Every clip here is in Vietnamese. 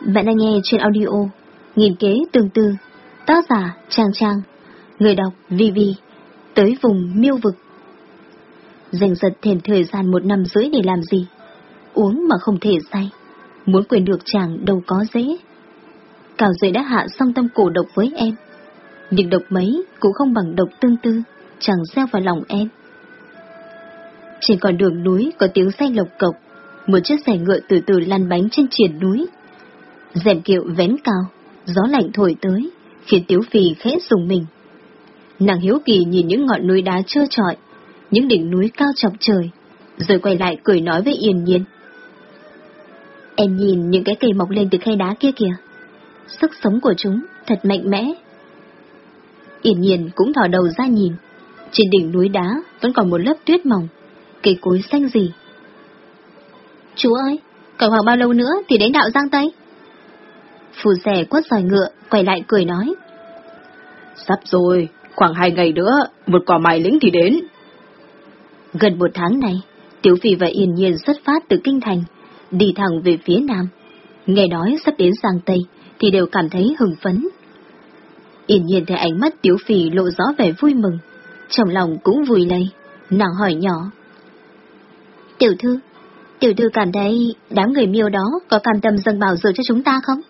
Bạn đang nghe trên audio Nghìn kế tương tư, Tác giả Trang Trang, Người đọc vv Tới vùng miêu vực. Dành giật thêm thời gian một năm rưỡi để làm gì? Uống mà không thể say, Muốn quên được chàng đâu có dễ. Cào rơi đã hạ xong tâm cổ độc với em, Nhưng độc mấy cũng không bằng độc tương tư, Chẳng gieo vào lòng em. Trên con đường núi có tiếng xe lộc cộc, Một chiếc xe ngựa từ từ lăn bánh trên triển núi. Dèm kiệu vén cao, gió lạnh thổi tới, khiến Tiếu Phi khẽ dùng mình. Nàng hiếu kỳ nhìn những ngọn núi đá trơ trọi, những đỉnh núi cao chọc trời, rồi quay lại cười nói với Yên Nhiên. Em nhìn những cái cây mọc lên từ khe đá kia kìa. Sức sống của chúng thật mạnh mẽ. Yên Nhiên cũng thò đầu ra nhìn. Trên đỉnh núi đá vẫn còn một lớp tuyết mỏng, cây cối xanh gì. Chú ơi, còn khoảng bao lâu nữa thì đến đạo Giang Tây? Phù rẻ quất giỏi ngựa, quay lại cười nói. Sắp rồi, khoảng hai ngày nữa, một quả mài lĩnh thì đến. Gần một tháng này, Tiểu Phi và Yên Nhiên xuất phát từ Kinh Thành, đi thẳng về phía Nam. Nghe nói sắp đến Giang Tây, thì đều cảm thấy hừng phấn. Yên Nhiên thấy ánh mắt Tiểu Phi lộ rõ vẻ vui mừng, trong lòng cũng vui lây, nàng hỏi nhỏ. Tiểu thư, tiểu thư cảm thấy đám người miêu đó có cam tâm dâng bảo dược cho chúng ta không?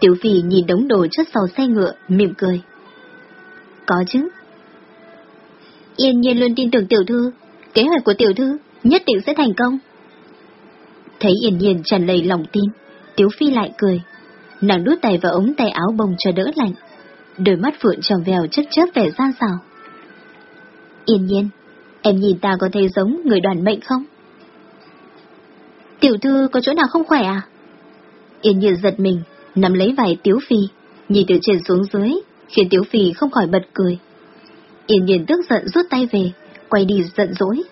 Tiểu Phi nhìn đống đồ chất sau xe ngựa, mỉm cười. Có chứ. Yên nhiên luôn tin tưởng tiểu thư, kế hoạch của tiểu thư nhất định sẽ thành công. Thấy Yên nhiên tràn đầy lòng tin, Tiểu Phi lại cười. Nàng đút tay vào ống tay áo bông cho đỡ lạnh. Đôi mắt phượng tròn vèo chất chớp vẻ gian xào. Yên nhiên, em nhìn ta có thấy giống người đoàn mệnh không? Tiểu thư có chỗ nào không khỏe à? Yên nhiên giật mình, nắm lấy vải Tiếu Phi, nhìn từ trên xuống dưới, khiến Tiếu Phi không khỏi bật cười. Yên nhiên tức giận rút tay về, quay đi giận dỗi.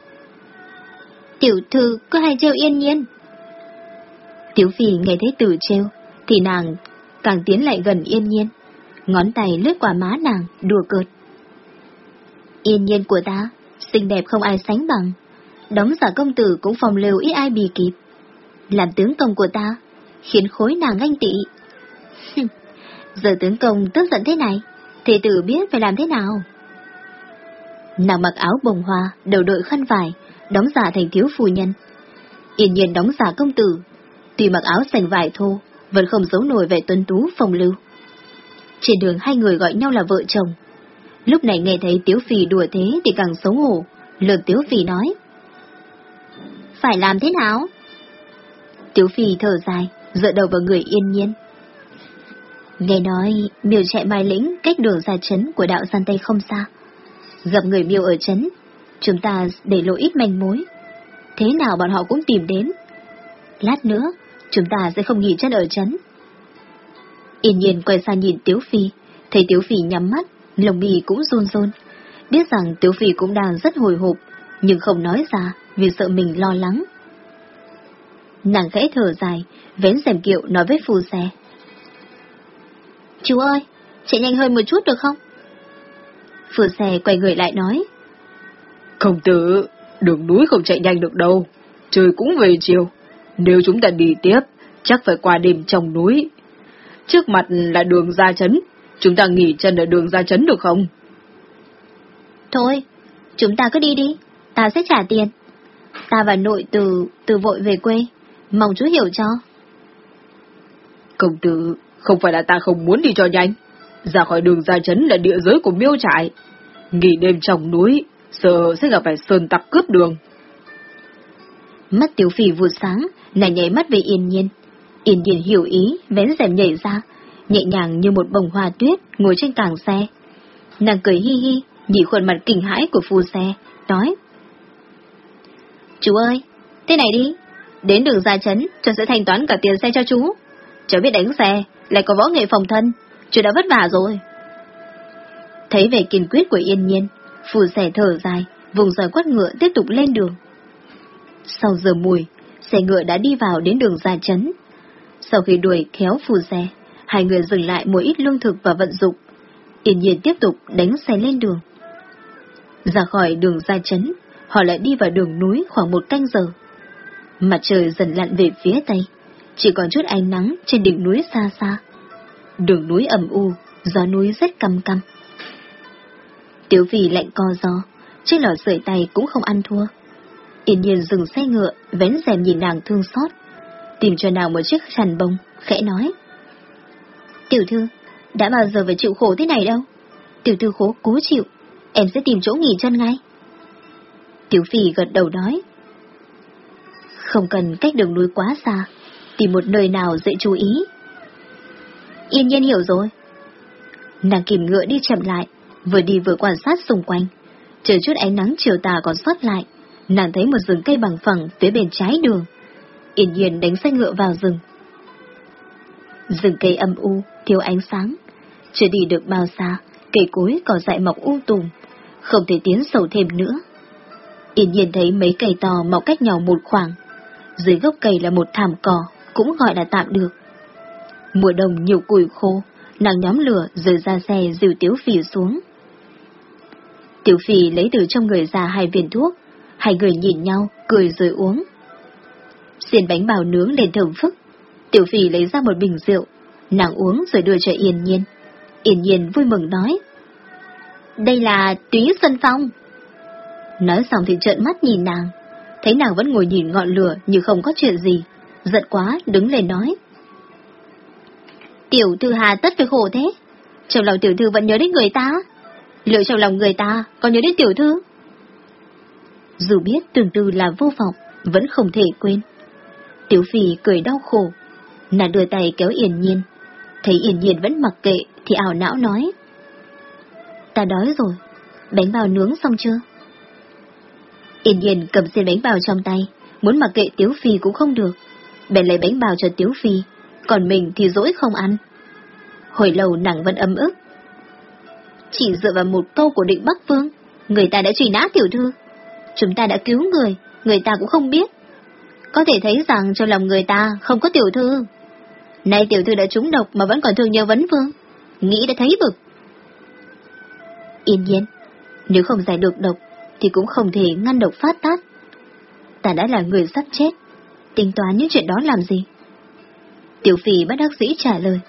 Tiểu thư cứ hay trêu yên nhiên. Tiếu Phi nghe thấy từ trêu, thì nàng càng tiến lại gần yên nhiên, ngón tay lướt qua má nàng, đùa cợt. Yên nhiên của ta, xinh đẹp không ai sánh bằng, đóng giả công tử cũng phòng lều ít ai bì kịp. Làm tướng công của ta, khiến khối nàng anh tị. Giờ tướng công tức giận thế này, thì tử biết phải làm thế nào. Nàng mặc áo bồng hoa, đầu đội khăn vải, đóng giả thành thiếu phu nhân. Yên nhiên đóng giả công tử, tuy mặc áo sành vải thô, vẫn không giấu nổi vẻ tuân tú phong lưu. Trên đường hai người gọi nhau là vợ chồng. Lúc này nghe thấy Tiếu Phi đùa thế thì càng xấu hổ, lượt Tiếu Phi nói. Phải làm thế nào? Tiếu Phi thở dài, dựa đầu vào người yên nhiên. Nghe nói, miêu chạy mai lĩnh cách đường ra chấn của đạo Gian Tây không xa. Gặp người miêu ở chấn chúng ta để lộ ít manh mối. Thế nào bọn họ cũng tìm đến. Lát nữa, chúng ta sẽ không nghỉ chân ở chấn Yên nhiên quay sang nhìn Tiếu Phi, thấy Tiếu Phi nhắm mắt, lồng mì cũng run run. Biết rằng Tiếu Phi cũng đang rất hồi hộp, nhưng không nói ra vì sợ mình lo lắng. Nàng khẽ thở dài, vén rèm kiệu nói với phù xe. Chú ơi, chạy nhanh hơn một chút được không? Phù xe quay người lại nói. Công tử, đường núi không chạy nhanh được đâu, trời cũng về chiều. Nếu chúng ta đi tiếp, chắc phải qua đêm trong núi. Trước mặt là đường ra chấn, chúng ta nghỉ chân ở đường ra chấn được không? Thôi, chúng ta cứ đi đi, ta sẽ trả tiền. Ta và nội từ từ vội về quê, mong chú hiểu cho. Công tử, không phải là ta không muốn đi cho nhanh. Ra khỏi đường ra chấn là địa giới của miêu trại. Nghỉ đêm trong núi, sợ sẽ gặp phải sơn tặc cướp đường. Mắt tiểu phỉ vụt sáng, nàng nhảy mắt về yên nhiên. Yên nhiên hiểu ý, vén rèm nhảy ra, nhẹ nhàng như một bông hoa tuyết ngồi trên càng xe. Nàng cười hi hi, nhìn khuôn mặt kinh hãi của phu xe, nói. Chú ơi, thế này đi, đến đường ra chấn, cho sẽ thanh toán cả tiền xe cho chú. Cháu biết đánh xe, lại có võ nghệ phòng thân, chuyện đã vất vả rồi. Thấy vẻ kiên quyết của yên nhiên, phù xẻ thở dài, vùng rời quất ngựa tiếp tục lên đường. Sau giờ mùi, xe ngựa đã đi vào đến đường ra chấn. Sau khi đuổi kéo phù xe, hai người dừng lại mua ít lương thực và vận dụng. Yên nhiên tiếp tục đánh xe lên đường. Ra khỏi đường ra chấn, họ lại đi vào đường núi khoảng một canh giờ. Mặt trời dần lặn về phía tây, chỉ còn chút ánh nắng trên đỉnh núi xa xa. Đường núi ẩm u, gió núi rất căm căm. Tiểu Phi lạnh co gió, chiếc lò sưởi tay cũng không ăn thua. Yên nhiên dừng xe ngựa, vén rèm nhìn nàng thương xót, tìm cho nàng một chiếc chăn bông, khẽ nói. Tiểu thư, đã bao giờ phải chịu khổ thế này đâu. Tiểu thư khổ cố chịu, em sẽ tìm chỗ nghỉ chân ngay. Tiểu Phi gật đầu nói. Không cần cách đường núi quá xa, tìm một nơi nào dễ chú ý. Yên nhiên hiểu rồi. Nàng kìm ngựa đi chậm lại, vừa đi vừa quan sát xung quanh. Chờ chút ánh nắng chiều tà còn sót lại, nàng thấy một rừng cây bằng phẳng phía bên trái đường. Yên nhiên đánh xe ngựa vào rừng. Rừng cây âm u, thiếu ánh sáng. Chưa đi được bao xa, cây cối còn dại mọc u tùm, không thể tiến sâu thêm nữa. Yên nhiên thấy mấy cây to mọc cách nhau một khoảng. Dưới gốc cây là một thảm cỏ, cũng gọi là tạm được. Mùa đông nhiều củi khô, nàng nhóm lửa rồi ra xe dìu tiểu Phì xuống. Tiểu Phì lấy từ trong người ra hai viên thuốc, hai người nhìn nhau, cười rồi uống. Xiên bánh bào nướng lên thơm phức, Tiểu Phì lấy ra một bình rượu, nàng uống rồi đưa cho Yên Nhiên. Yên Nhiên vui mừng nói. Đây là túy Xuân Phong. Nói xong thì trợn mắt nhìn nàng, thấy nàng vẫn ngồi nhìn ngọn lửa như không có chuyện gì, giận quá đứng lên nói. Tiểu thư hà tất phải khổ thế, trong lòng tiểu thư vẫn nhớ đến người ta, liệu trong lòng người ta còn nhớ đến tiểu thư? Dù biết tương tư là vô vọng, vẫn không thể quên. Tiểu phì cười đau khổ, nàng đưa tay kéo Yên Nhiên, thấy Yên Nhiên vẫn mặc kệ thì ảo não nói. Ta đói rồi, bánh bao nướng xong chưa? Yên Nhiên cầm xiên bánh bao trong tay, muốn mặc kệ Tiếu Phi cũng không được. Bèn lấy bánh bao cho Tiếu Phi, còn mình thì dỗi không ăn. Hồi lâu nàng vẫn âm ức. Chỉ dựa vào một câu của định Bắc Vương, người ta đã truy nã tiểu thư. Chúng ta đã cứu người, người ta cũng không biết. Có thể thấy rằng trong lòng người ta không có tiểu thư. Nay tiểu thư đã trúng độc mà vẫn còn thương nhớ vấn vương. Nghĩ đã thấy bực. Yên nhiên, nếu không giải được độc, thì cũng không thể ngăn độc phát tác. Ta đã là người sắp chết, tính toán những chuyện đó làm gì? Tiểu phì bất đắc dĩ trả lời.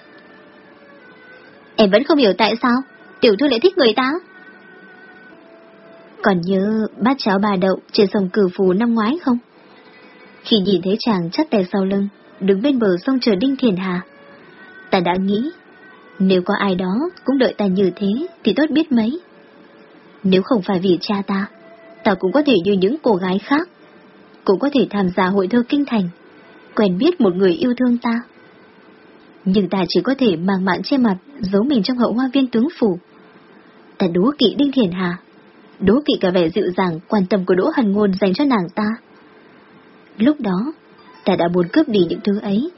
Em vẫn không hiểu tại sao tiểu thư lại thích người ta. Còn nhớ bát cháo bà đậu trên sông cử phù năm ngoái không? Khi nhìn thấy chàng chắc tay sau lưng, đứng bên bờ sông chờ Đinh Thiền Hà, ta đã nghĩ, nếu có ai đó cũng đợi ta như thế thì tốt biết mấy. Nếu không phải vì cha ta, ta cũng có thể như những cô gái khác, cũng có thể tham gia hội thơ kinh thành, quen biết một người yêu thương ta. Nhưng ta chỉ có thể mang mạng che mặt, giấu mình trong hậu hoa viên tướng phủ. Ta đố kỵ Đinh Thiền Hà, đố kỵ cả vẻ dịu dàng, quan tâm của Đỗ hàn Ngôn dành cho nàng ta. Lúc đó, ta đã muốn cướp đi những thứ ấy.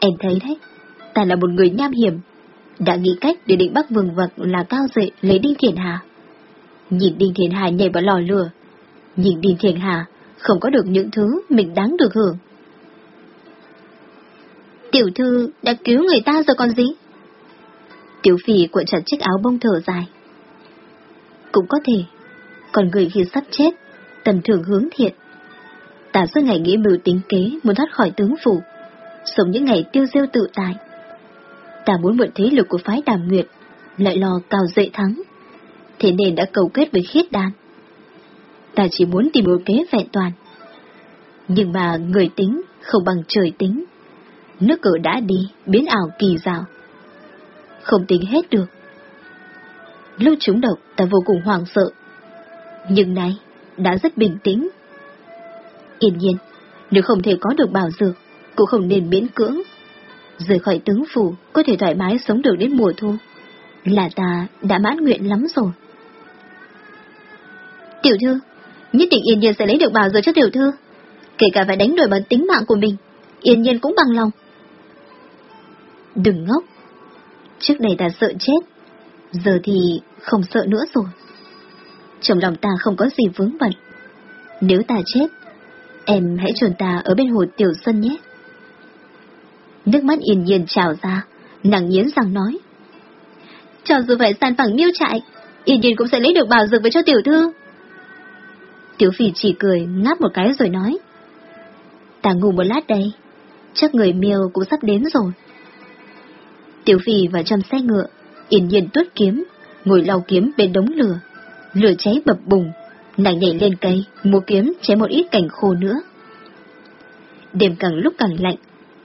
Em thấy đấy, ta là một người nham hiểm, đã nghĩ cách để định bắt vừng vật là cao dậy lấy Đinh Thiền Hà. Nhìn Đinh Thiền Hà nhảy vào lò lửa, nhìn Đinh Thiền Hà không có được những thứ mình đáng được hưởng. Tiểu thư đã cứu người ta rồi còn gì? Tiểu phì cuộn chặt chiếc áo bông thở dài. Cũng có thể, còn người khi sắp chết, tầm thường hướng thiện. Ta suốt ngày nghĩ mưu tính kế muốn thoát khỏi tướng phủ, sống những ngày tiêu diêu tự tại. Ta muốn mượn thế lực của phái đàm nguyệt, lại lo cao dậy thắng, thế nên đã cầu kết với khiết đàn Ta chỉ muốn tìm một kế vẹn toàn. Nhưng mà người tính không bằng trời tính. Nước cờ đã đi, biến ảo kỳ dạo, Không tính hết được. Lúc trúng độc ta vô cùng hoảng sợ. Nhưng nay, đã rất bình tĩnh. Yên nhiên, nếu không thể có được bảo dược, cũng không nên miễn cưỡng. Rời khỏi tướng phủ, có thể thoải mái sống được đến mùa thu. Là ta đã mãn nguyện lắm rồi. Tiểu thư, nhất định Yên Nhiên sẽ lấy được bảo dược cho tiểu thư. Kể cả phải đánh đổi bằng tính mạng của mình, Yên Nhiên cũng bằng lòng. Đừng ngốc. Trước đây ta sợ chết, giờ thì không sợ nữa rồi. Trong lòng ta không có gì vướng bận. Nếu ta chết, em hãy chôn ta ở bên hồ Tiểu Xuân nhé. Nước mắt yên nhiên trào ra, nàng nghiến răng nói. Cho dù phải san phẳng miêu trại, yên nhiên cũng sẽ lấy được bảo dược với cho tiểu thư. Tiểu phỉ chỉ cười, ngáp một cái rồi nói. Ta ngủ một lát đây, chắc người miêu cũng sắp đến rồi. Tiểu phỉ vào trong xe ngựa, yên nhiên tuốt kiếm, ngồi lau kiếm bên đống lửa. Lửa cháy bập bùng, nàng nhảy lên cây, mua kiếm cháy một ít cảnh khô nữa. Đêm càng lúc càng lạnh,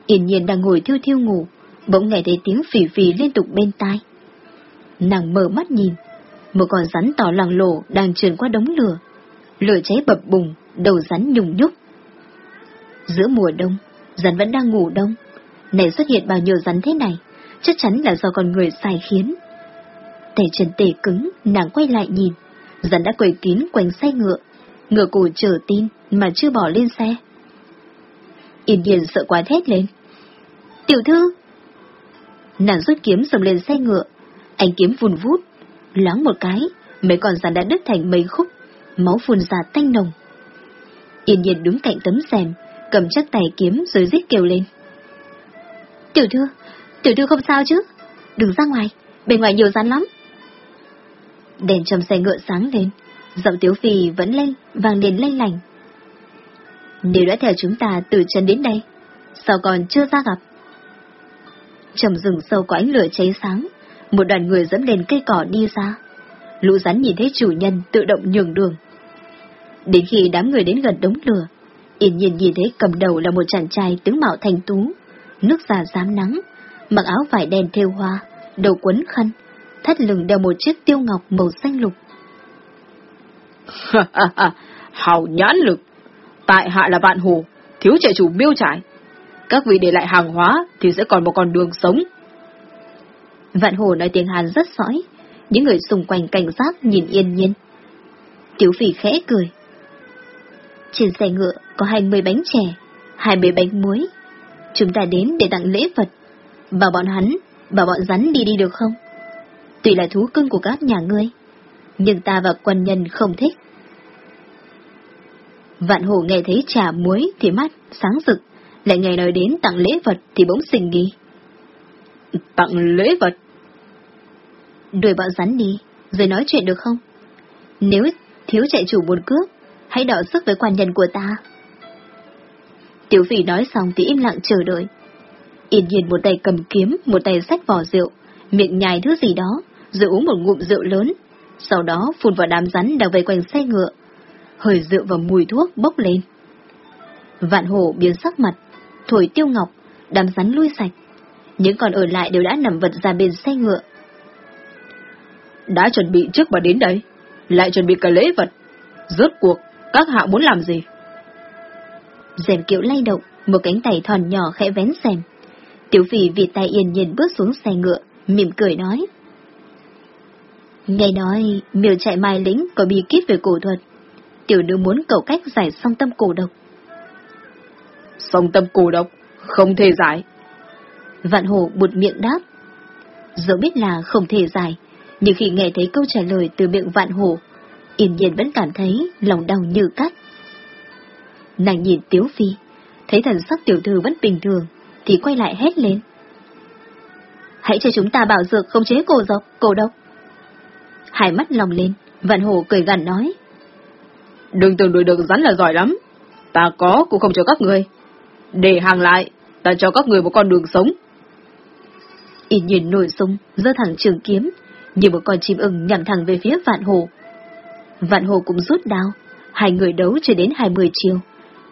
yên nhiên đang ngồi thiêu thiêu ngủ, bỗng nghe thấy tiếng phỉ phỉ liên tục bên tai. Nàng mở mắt nhìn, một con rắn tỏ lằng lổ đang trườn qua đống lửa. Lửa cháy bập bùng, đầu rắn nhùng nhúc. Giữa mùa đông, rắn vẫn đang ngủ đông. Này xuất hiện bao nhiêu rắn thế này, chắc chắn là do con người sai khiến. Tay chân tề cứng, nàng quay lại nhìn, rắn đã quầy kín quanh xe ngựa, ngựa cổ chờ tin mà chưa bỏ lên xe. Yên Điền sợ quá thét lên. Tiểu thư! Nàng rút kiếm sầm lên xe ngựa, anh kiếm vùn vút, loáng một cái, mấy con rắn đã đứt thành mấy khúc, máu phun ra tanh nồng. Yên nhiên đứng cạnh tấm rèm, cầm chắc tay kiếm rồi giết kêu lên. Tiểu thư, tiểu thư không sao chứ? Đừng ra ngoài, bên ngoài nhiều rắn lắm. Đèn trong xe ngựa sáng lên, giọng tiếu phi vẫn lên, vang lên lanh lành. Nếu đã theo chúng ta từ chân đến đây, sao còn chưa ra gặp? Trong rừng sâu có ánh lửa cháy sáng, một đoàn người dẫn lên cây cỏ đi ra. Lũ rắn nhìn thấy chủ nhân tự động nhường đường. Đến khi đám người đến gần đống lửa, yên nhiên nhìn thấy cầm đầu là một chàng trai tướng mạo thành tú, nước già dám nắng, mặc áo vải đen thêu hoa, đầu quấn khăn, thắt lưng đeo một chiếc tiêu ngọc màu xanh lục. Hào nhãn lực, tại hạ là vạn hồ, thiếu trại chủ miêu trải. Các vị để lại hàng hóa thì sẽ còn một con đường sống. Vạn hồ nói tiếng Hàn rất sõi, những người xung quanh cảnh giác nhìn yên nhiên. Tiểu phỉ khẽ cười. Trên xe ngựa có hai mươi bánh chè, hai mươi bánh muối. Chúng ta đến để tặng lễ vật. Bảo bọn hắn, bảo bọn rắn đi đi được không? Tuy là thú cưng của các nhà ngươi, nhưng ta và quân nhân không thích. Vạn hồ nghe thấy trà muối thì mắt sáng rực, lại nghe nói đến tặng lễ vật thì bỗng xình nghi. Tặng lễ vật? Đuổi bọn rắn đi, rồi nói chuyện được không? Nếu thiếu chạy chủ buồn cướp, hãy đọ sức với quan nhân của ta. Tiểu phỉ nói xong thì im lặng chờ đợi. Yên nhiên một tay cầm kiếm, một tay xách vỏ rượu, miệng nhai thứ gì đó, rồi uống một ngụm rượu lớn, sau đó phun vào đám rắn đang vây quanh xe ngựa. Hơi rượu và mùi thuốc bốc lên. Vạn hổ biến sắc mặt, thổi tiêu ngọc, đám rắn lui sạch. Những con ở lại đều đã nằm vật ra bên xe ngựa. Đã chuẩn bị trước mà đến đây, lại chuẩn bị cả lễ vật. Rốt cuộc, các hạ muốn làm gì? Rèm kiệu lay động, một cánh tay thòn nhỏ khẽ vén rèm. Tiểu phỉ vì tay yên nhiên bước xuống xe ngựa, mỉm cười nói. Nghe nói, miêu chạy mai lĩnh có bí kíp về cổ thuật. Tiểu nữ muốn cầu cách giải song tâm cổ độc. Song tâm cổ độc, không thể giải. Vạn hồ bụt miệng đáp. Dẫu biết là không thể giải, nhưng khi nghe thấy câu trả lời từ miệng vạn hồ, yên nhiên vẫn cảm thấy lòng đau như cắt. Nàng nhìn Tiếu Phi, thấy thần sắc tiểu thư vẫn bình thường, thì quay lại hét lên. Hãy cho chúng ta bảo dược không chế cổ dọc, cổ độc. Hai mắt lòng lên, vạn hồ cười gằn nói. Đừng tưởng đuổi được rắn là giỏi lắm. Ta có cũng không cho các người. Để hàng lại, ta cho các người một con đường sống. Yên nhìn nổi sung, giơ thẳng trường kiếm, như một con chim ưng nhằm thẳng về phía vạn hồ. Vạn hồ cũng rút đao, hai người đấu chưa đến hai mươi chiều.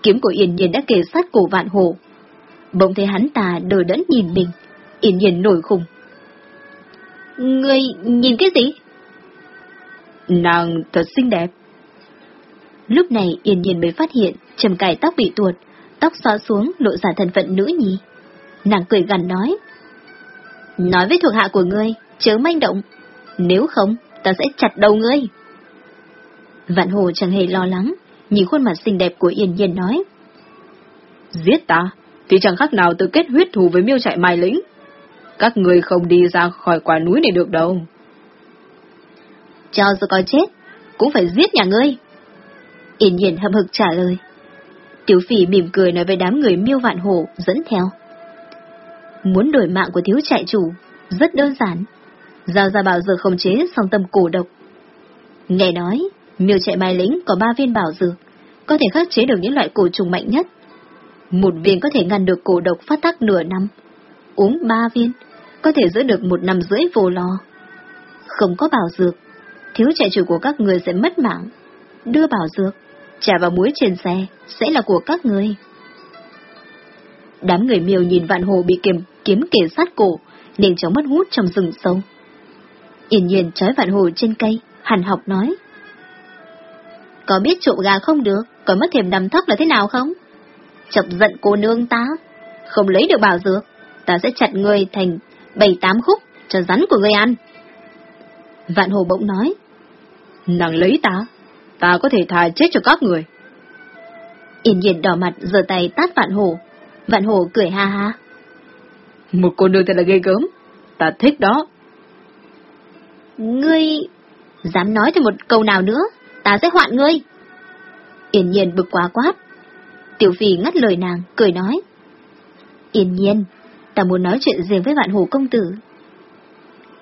Kiếm của Yên Nhiên đã kề sát cổ vạn hồ. Bỗng thấy hắn ta đờ đẫn nhìn mình, Yên Nhiên nổi khùng. Người nhìn cái gì? Nàng thật xinh đẹp. Lúc này Yên Nhiên mới phát hiện trầm cài tóc bị tuột, tóc xóa xuống lộ ra thân phận nữ nhi. Nàng cười gằn nói. Nói với thuộc hạ của ngươi, chớ manh động. Nếu không, ta sẽ chặt đầu ngươi. Vạn Hồ chẳng hề lo lắng, nhìn khuôn mặt xinh đẹp của Yên Nhiên nói. Giết ta, thì chẳng khác nào tự kết huyết thù với miêu trại mai lĩnh. Các người không đi ra khỏi quả núi này được đâu. Cho dù có chết, cũng phải giết nhà ngươi. Yên Nhiên hậm hực trả lời. Tiểu phỉ mỉm cười nói với đám người miêu vạn hổ dẫn theo. Muốn đổi mạng của thiếu trại chủ, rất đơn giản. Giao ra bảo dược không chế song tâm cổ độc. Nghe nói, miêu chạy mai lính có ba viên bảo dược, có thể khắc chế được những loại cổ trùng mạnh nhất. Một viên có thể ngăn được cổ độc phát tác nửa năm. Uống ba viên, có thể giữ được một năm rưỡi vô lo. Không có bảo dược, thiếu trại chủ của các người sẽ mất mạng. Đưa bảo dược, trả vào muối trên xe, sẽ là của các người. Đám người miêu nhìn vạn hồ bị kiếm, kiếm kề sát cổ, nên chóng mất hút trong rừng sâu. Yên nhiên trói vạn hồ trên cây, hàn học nói. Có biết trộm gà không được, còn mất thêm đầm thóc là thế nào không? Chọc giận cô nương ta, không lấy được bảo dược, ta sẽ chặt người thành bảy tám khúc cho rắn của người ăn. Vạn hồ bỗng nói. Nàng lấy ta, ta có thể thà chết cho các người. Yên nhiên đỏ mặt giơ tay tát vạn hồ. Vạn hồ cười ha ha. Một cô nương thật là ghê gớm, ta thích đó. Ngươi... Dám nói thêm một câu nào nữa, ta sẽ hoạn ngươi. Yên nhiên bực quá quát. Tiểu phi ngắt lời nàng, cười nói. Yên nhiên, ta muốn nói chuyện riêng với vạn hồ công tử.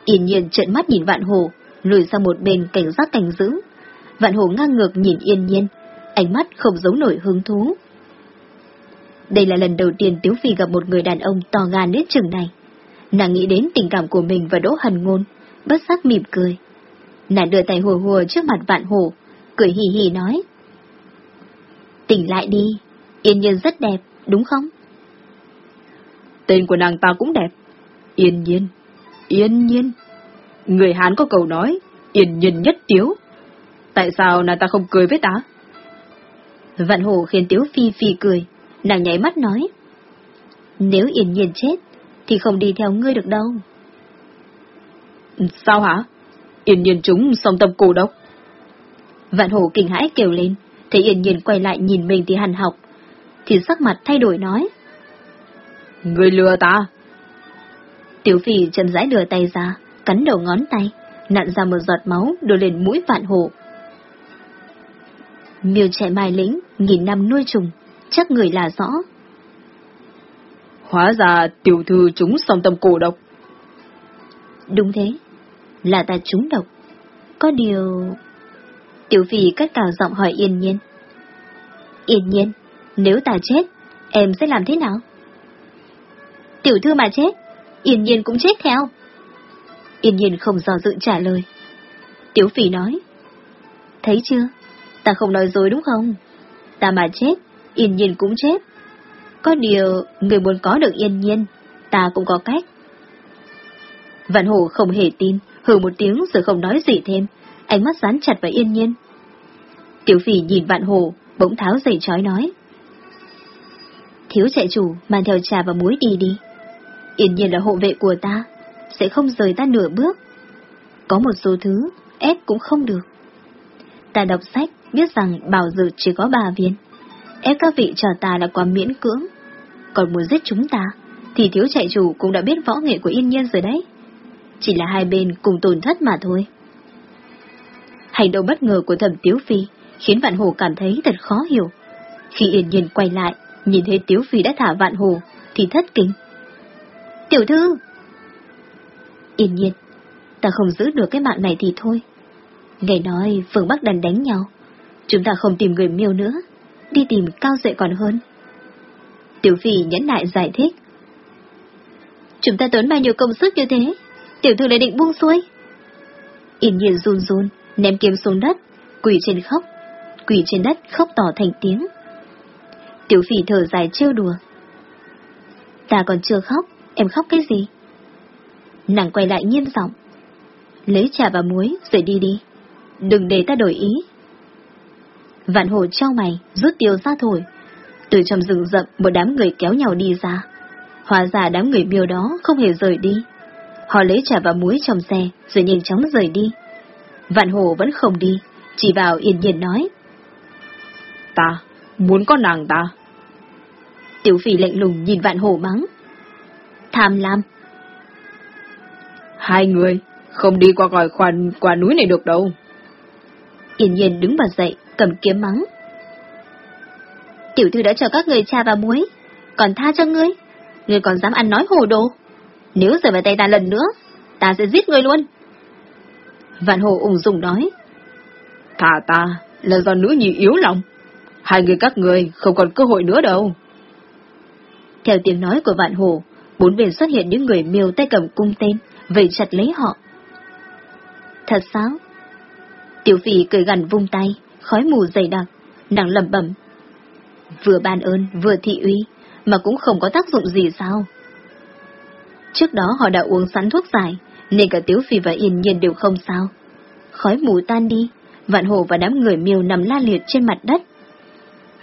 Yên nhiên trợn mắt nhìn vạn hồ, lùi sang một bên cảnh giác cảnh giữ. Vạn hồ ngang ngược nhìn yên nhiên, ánh mắt không giấu nổi hứng thú. Đây là lần đầu tiên Tiếu Phi gặp một người đàn ông to gan đến chừng này. Nàng nghĩ đến tình cảm của mình và Đỗ Hần Ngôn, bất giác mỉm cười. Nàng đưa tay hùa hùa trước mặt vạn hồ, cười hì hì nói. Tỉnh lại đi, Yên Nhiên rất đẹp, đúng không? Tên của nàng ta cũng đẹp. Yên Nhiên, Yên Nhiên. Người Hán có câu nói, Yên Nhiên nhất tiếu. Tại sao nàng ta không cười với ta? Vạn hồ khiến Tiếu Phi Phi cười, nàng nháy mắt nói. Nếu Yên Nhiên chết, thì không đi theo ngươi được đâu. Sao hả? Yên Nhiên chúng song tâm cổ độc. Vạn hồ kinh hãi kêu lên, thấy Yên Nhiên quay lại nhìn mình thì hằn học, thì sắc mặt thay đổi nói. người lừa ta. Tiểu phi chậm rãi đưa tay ra, cắn đầu ngón tay, nặn ra một giọt máu đưa lên mũi vạn hồ. Miêu trẻ mai lĩnh, nghìn năm nuôi trùng, chắc người là rõ. Hóa ra tiểu thư chúng song tâm cổ độc. Đúng thế, là ta trúng độc. Có điều... Tiểu phi cất cao giọng hỏi yên nhiên. Yên nhiên, nếu ta chết, em sẽ làm thế nào? Tiểu thư mà chết, yên nhiên cũng chết theo. Yên nhiên không dò dự trả lời. Tiểu phỉ nói. Thấy chưa, ta không nói dối đúng không? Ta mà chết, yên nhiên cũng chết. Có điều, người muốn có được yên nhiên, ta cũng có cách. Vạn hổ không hề tin, hừ một tiếng rồi không nói gì thêm, ánh mắt dán chặt vào yên nhiên. Tiểu phỉ nhìn vạn hồ bỗng tháo giày trói nói. Thiếu chạy chủ, mang theo trà và muối đi đi. Yên nhiên là hộ vệ của ta, sẽ không rời ta nửa bước. Có một số thứ, ép cũng không được. Ta đọc sách, biết rằng bảo dược chỉ có ba viên. Ép các vị trở ta là quá miễn cưỡng. Còn muốn giết chúng ta, thì thiếu chạy chủ cũng đã biết võ nghệ của yên nhiên rồi đấy. Chỉ là hai bên cùng tổn thất mà thôi. Hành động bất ngờ của thẩm Tiếu Phi khiến Vạn Hồ cảm thấy thật khó hiểu. Khi yên nhiên quay lại, nhìn thấy Tiếu Phi đã thả Vạn Hồ, thì thất kinh. Tiểu thư! Yên nhiên, ta không giữ được cái mạng này thì thôi. Nghe nói phương Bắc đành đánh nhau, chúng ta không tìm người miêu nữa, đi tìm cao dậy còn hơn. Tiểu Phi nhẫn nại giải thích. Chúng ta tốn bao nhiêu công sức như thế, tiểu thư lại định buông xuôi. Yên nhiên run run, ném kiếm xuống đất, quỳ trên khóc, quỳ trên đất khóc tỏ thành tiếng. Tiểu phỉ thở dài trêu đùa. Ta còn chưa khóc, em khóc cái gì? Nàng quay lại nghiêm giọng. Lấy trà và muối rồi đi đi. Đừng để ta đổi ý. Vạn hồ trao mày, rút tiêu ra thổi. Từ trong rừng rậm một đám người kéo nhau đi ra. Hóa ra đám người miêu đó không hề rời đi. Họ lấy trà và muối trong xe rồi nhanh chóng rời đi. Vạn hồ vẫn không đi, chỉ vào yên nhiên nói. Ta, muốn có nàng ta. Tiểu phỉ lạnh lùng nhìn vạn hồ mắng. Tham lam. Hai người, không đi qua còi khoan qua núi này được đâu. Yên nhiên đứng bật dậy, cầm kiếm mắng. Tiểu thư đã cho các người cha và muối, còn tha cho ngươi. Ngươi còn dám ăn nói hồ đồ. Nếu rời vào tay ta lần nữa, ta sẽ giết ngươi luôn. Vạn hồ ủng dùng nói. Thả ta là do nữ nhi yếu lòng. Hai người các người không còn cơ hội nữa đâu. Theo tiếng nói của vạn hồ, bốn bên xuất hiện những người miêu tay cầm cung tên, vây chặt lấy họ. Thật sao? Tiểu phỉ cười gần vung tay, khói mù dày đặc, nàng lẩm bẩm. Vừa ban ơn, vừa thị uy, mà cũng không có tác dụng gì sao? Trước đó họ đã uống sẵn thuốc giải, nên cả Tiếu Phi và Yên Nhiên đều không sao. Khói mù tan đi, vạn hồ và đám người miêu nằm la liệt trên mặt đất.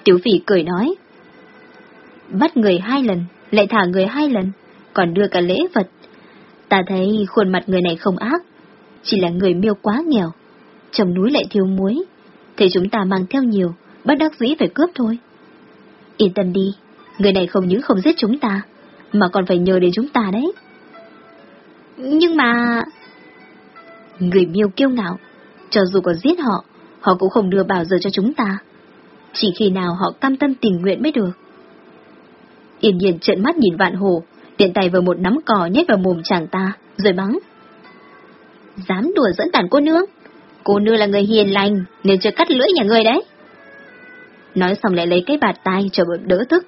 Tiếu Phi cười nói. Bắt người hai lần, lại thả người hai lần, còn đưa cả lễ vật. Ta thấy khuôn mặt người này không ác, chỉ là người miêu quá nghèo. trồng núi lại thiếu muối, thì chúng ta mang theo nhiều, bắt đắc dĩ phải cướp thôi. Yên tâm đi, người này không những không giết chúng ta, mà còn phải nhờ đến chúng ta đấy. Nhưng mà... Người miêu kiêu ngạo, cho dù có giết họ, họ cũng không đưa bảo giờ cho chúng ta. Chỉ khi nào họ cam tâm tình nguyện mới được. Yên nhiên trợn mắt nhìn vạn hồ, tiện tay vào một nắm cỏ nhét vào mồm chàng ta, rồi mắng. Dám đùa dẫn đàn cô nương? Cô nương là người hiền lành, nên chưa cắt lưỡi nhà người đấy. Nói xong lại lấy cái bạt tay cho bợm đỡ tức.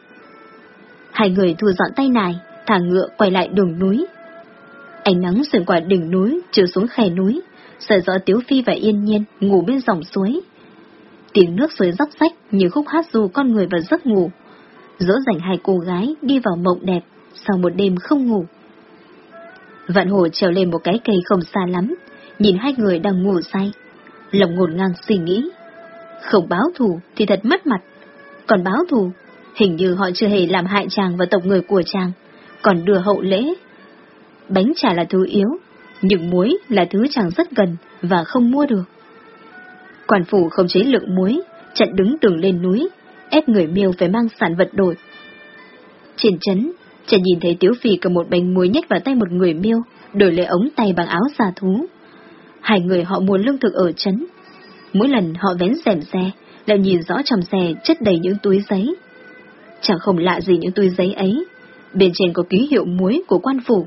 Hai người thu dọn tay nải, thả ngựa quay lại đường núi. Ánh nắng xuyên qua đỉnh núi, chiếu xuống khe núi, sợi rõ Tiếu Phi và Yên Nhiên ngủ bên dòng suối. Tiếng nước suối róc rách như khúc hát du con người vào giấc ngủ. Dỗ dành hai cô gái đi vào mộng đẹp sau một đêm không ngủ. Vạn hồ trèo lên một cái cây không xa lắm, nhìn hai người đang ngủ say. Lòng ngổn ngang suy nghĩ. Không báo thù thì thật mất mặt. Còn báo thù, hình như họ chưa hề làm hại chàng và tộc người của chàng, còn đưa hậu lễ. Bánh trà là thứ yếu, nhưng muối là thứ chàng rất gần và không mua được. Quản phủ không chế lượng muối, chặn đứng tường lên núi, ép người miêu phải mang sản vật đổi. Trên chấn, chàng nhìn thấy Tiếu Phi cầm một bánh muối nhét vào tay một người miêu, đổi lấy ống tay bằng áo xà thú. Hai người họ mua lương thực ở chấn. Mỗi lần họ vén rèm xe, lại nhìn rõ trong xe chất đầy những túi giấy. Chẳng không lạ gì những túi giấy ấy, bên trên có ký hiệu muối của quan phủ.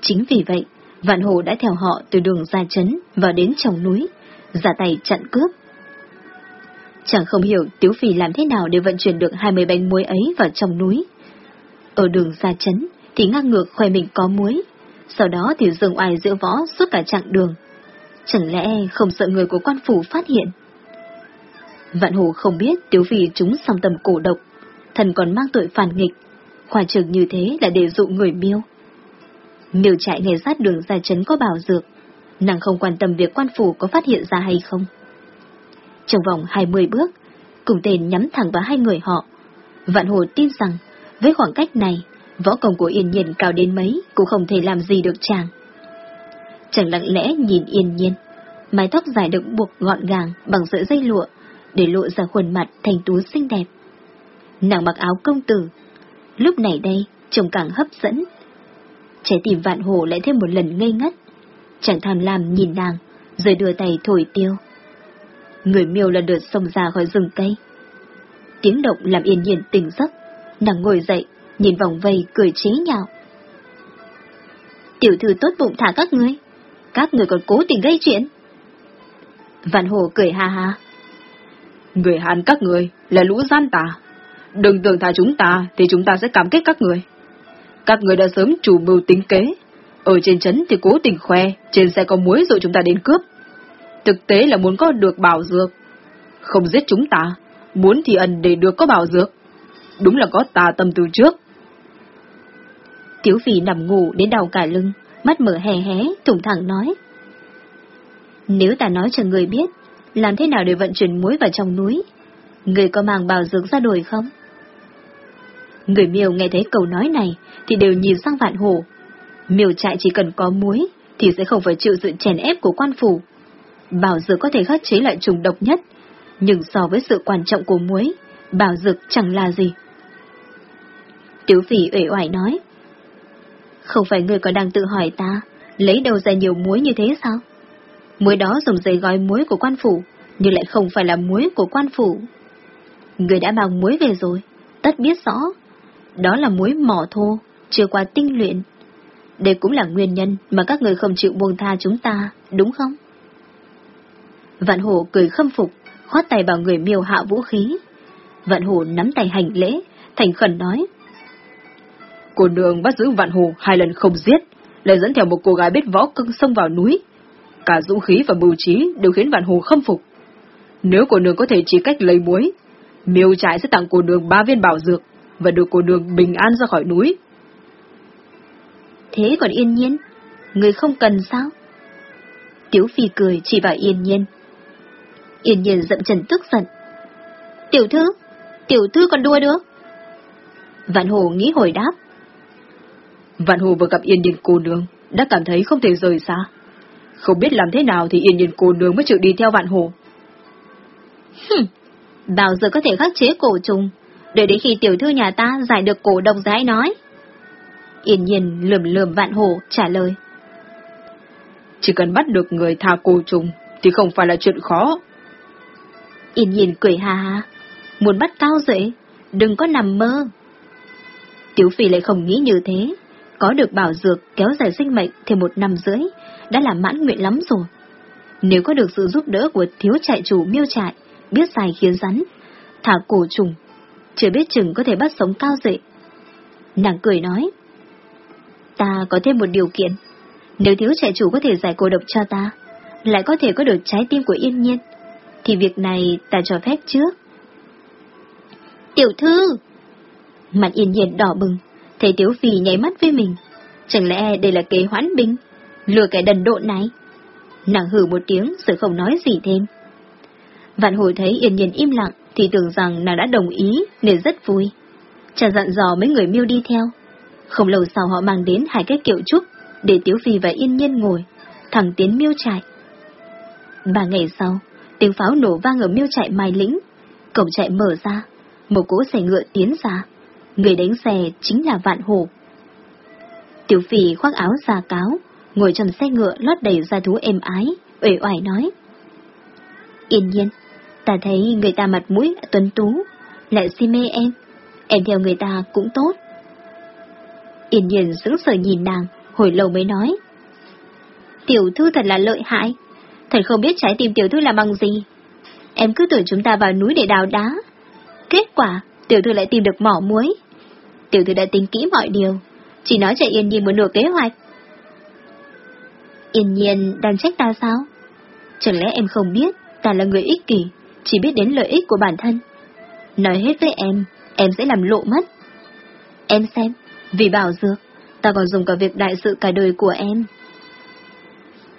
Chính vì vậy, Vạn Hồ đã theo họ từ đường ra chấn và đến trong núi, ra tay chặn cướp. Chẳng không hiểu Tiếu Phi làm thế nào để vận chuyển được 20 bánh muối ấy vào trong núi. Ở đường ra chấn thì ngang ngược khoe mình có muối, sau đó thì dừng oai giữa võ suốt cả chặng đường. Chẳng lẽ không sợ người của quan phủ phát hiện? Vạn Hồ không biết Tiếu Phi chúng song tầm cổ độc, thần còn mang tội phản nghịch, khoa trường như thế là để dụ người miêu. Miêu chạy nghề sát đường ra chấn có bảo dược, nàng không quan tâm việc quan phủ có phát hiện ra hay không. Trong vòng 20 bước, cùng tên nhắm thẳng vào hai người họ. Vạn Hồ tin rằng, với khoảng cách này, võ công của Yên Nhiên cao đến mấy cũng không thể làm gì được chàng. Chàng lặng lẽ nhìn Yên Nhiên, mái tóc dài được buộc gọn gàng bằng sợi dây lụa, để lộ ra khuôn mặt thành tú xinh đẹp. Nàng mặc áo công tử, lúc này đây trông càng hấp dẫn. Trái tim vạn hồ lại thêm một lần ngây ngất. Chàng tham lam nhìn nàng, rồi đưa tay thổi tiêu. Người miêu lần lượt xông ra khỏi rừng cây. Tiếng động làm yên nhiên tỉnh giấc, nàng ngồi dậy, nhìn vòng vây cười chế nhạo. Tiểu thư tốt bụng thả các ngươi, các người còn cố tình gây chuyện. Vạn hồ cười ha ha. Người Hàn các người là lũ gian tà. Đừng tưởng thà chúng ta thì chúng ta sẽ cảm kích các người. Các người đã sớm chủ mưu tính kế. Ở trên trấn thì cố tình khoe, trên xe có muối rồi chúng ta đến cướp. Thực tế là muốn có được bảo dược. Không giết chúng ta, muốn thì ẩn để được có bảo dược. Đúng là có tà tâm từ trước. Tiểu phỉ nằm ngủ đến đau cả lưng, mắt mở hé hé, thủng thẳng nói. Nếu ta nói cho người biết, làm thế nào để vận chuyển muối vào trong núi? Người có mang bảo dược ra đổi không? Người miêu nghe thấy câu nói này thì đều nhìn sang vạn hồ. Miêu trại chỉ cần có muối thì sẽ không phải chịu sự chèn ép của quan phủ. Bảo dược có thể khắc chế loại trùng độc nhất, nhưng so với sự quan trọng của muối, bảo dược chẳng là gì. Tiếu phỉ uể oải nói. Không phải người còn đang tự hỏi ta, lấy đâu ra nhiều muối như thế sao? Muối đó dùng giấy gói muối của quan phủ, nhưng lại không phải là muối của quan phủ. Người đã mang muối về rồi, tất biết rõ. Đó là muối mỏ thô, chưa qua tinh luyện. Đây cũng là nguyên nhân mà các người không chịu buông tha chúng ta, đúng không? Vạn hổ cười khâm phục, khoát tay bảo người miêu hạ vũ khí. Vạn hổ nắm tay hành lễ, thành khẩn nói. Cô nương bắt giữ vạn Hổ hai lần không giết, lại dẫn theo một cô gái biết võ cưng xông vào núi. Cả dũng khí và mưu trí đều khiến vạn hồ khâm phục. Nếu cô nương có thể chỉ cách lấy muối, miêu trại sẽ tặng cô nương ba viên bảo dược và đưa cô nương bình an ra khỏi núi. Thế còn yên nhiên, người không cần sao? Tiếu Phi cười chỉ vào yên nhiên. Yên nhiên dậm trần tức giận. Tiểu thư, tiểu thư còn đua được. Vạn Hồ nghĩ hồi đáp. Vạn Hồ vừa gặp Yên Nhiên cô nương, đã cảm thấy không thể rời xa. Không biết làm thế nào thì Yên Nhiên cô nương mới chịu đi theo Vạn Hồ. Hừm, bao giờ có thể khắc chế cổ trùng, đợi đến khi tiểu thư nhà ta giải được cổ độc giải nói. Yên Nhiên lườm lườm Vạn Hồ trả lời. Chỉ cần bắt được người tha cô trùng thì không phải là chuyện khó. Yên Nhiên cười hà hà, muốn bắt cao dậy, đừng có nằm mơ. Tiếu Phi lại không nghĩ như thế, có được bảo dược kéo dài sinh mệnh thêm một năm rưỡi, đã là mãn nguyện lắm rồi. Nếu có được sự giúp đỡ của thiếu trại chủ miêu trại, biết dài khiến rắn, thả cổ trùng, chưa biết chừng có thể bắt sống cao dậy. Nàng cười nói, ta có thêm một điều kiện, nếu thiếu trẻ chủ có thể giải cổ độc cho ta, lại có thể có được trái tim của yên nhiên, thì việc này ta cho phép trước. Tiểu thư! Mặt yên nhiên đỏ bừng, thấy Tiếu Phi nháy mắt với mình. Chẳng lẽ đây là kế hoãn binh, lừa kẻ đần độn này? Nàng hử một tiếng rồi không nói gì thêm. Vạn hồi thấy yên nhiên im lặng thì tưởng rằng nàng đã đồng ý nên rất vui. Chàng dặn dò mấy người miêu đi theo. Không lâu sau họ mang đến hai cái kiệu trúc để Tiếu Phi và Yên Nhiên ngồi, thẳng tiến miêu trại. Ba ngày sau, tiếng pháo nổ vang ở miêu trại Mai Lĩnh, cổng trại mở ra, một cỗ xe ngựa tiến ra người đánh xe chính là Vạn Hổ. Tiểu Phi khoác áo già cáo, ngồi trong xe ngựa lót đầy da thú êm ái, uể oải nói. Yên nhiên, ta thấy người ta mặt mũi tuấn tú, lại si mê em, em theo người ta cũng tốt. Yên nhiên sững sờ nhìn nàng, hồi lâu mới nói. Tiểu thư thật là lợi hại, thật không biết trái tim tiểu thư là bằng gì. Em cứ tưởng chúng ta vào núi để đào đá. Kết quả, tiểu thư lại tìm được mỏ muối. Tiểu thư đã tính kỹ mọi điều, chỉ nói cho Yên Nhiên một nửa kế hoạch. Yên Nhiên đang trách ta sao? Chẳng lẽ em không biết ta là người ích kỷ, chỉ biết đến lợi ích của bản thân? Nói hết với em, em sẽ làm lộ mất. Em xem, vì bảo dược, ta còn dùng cả việc đại sự cả đời của em.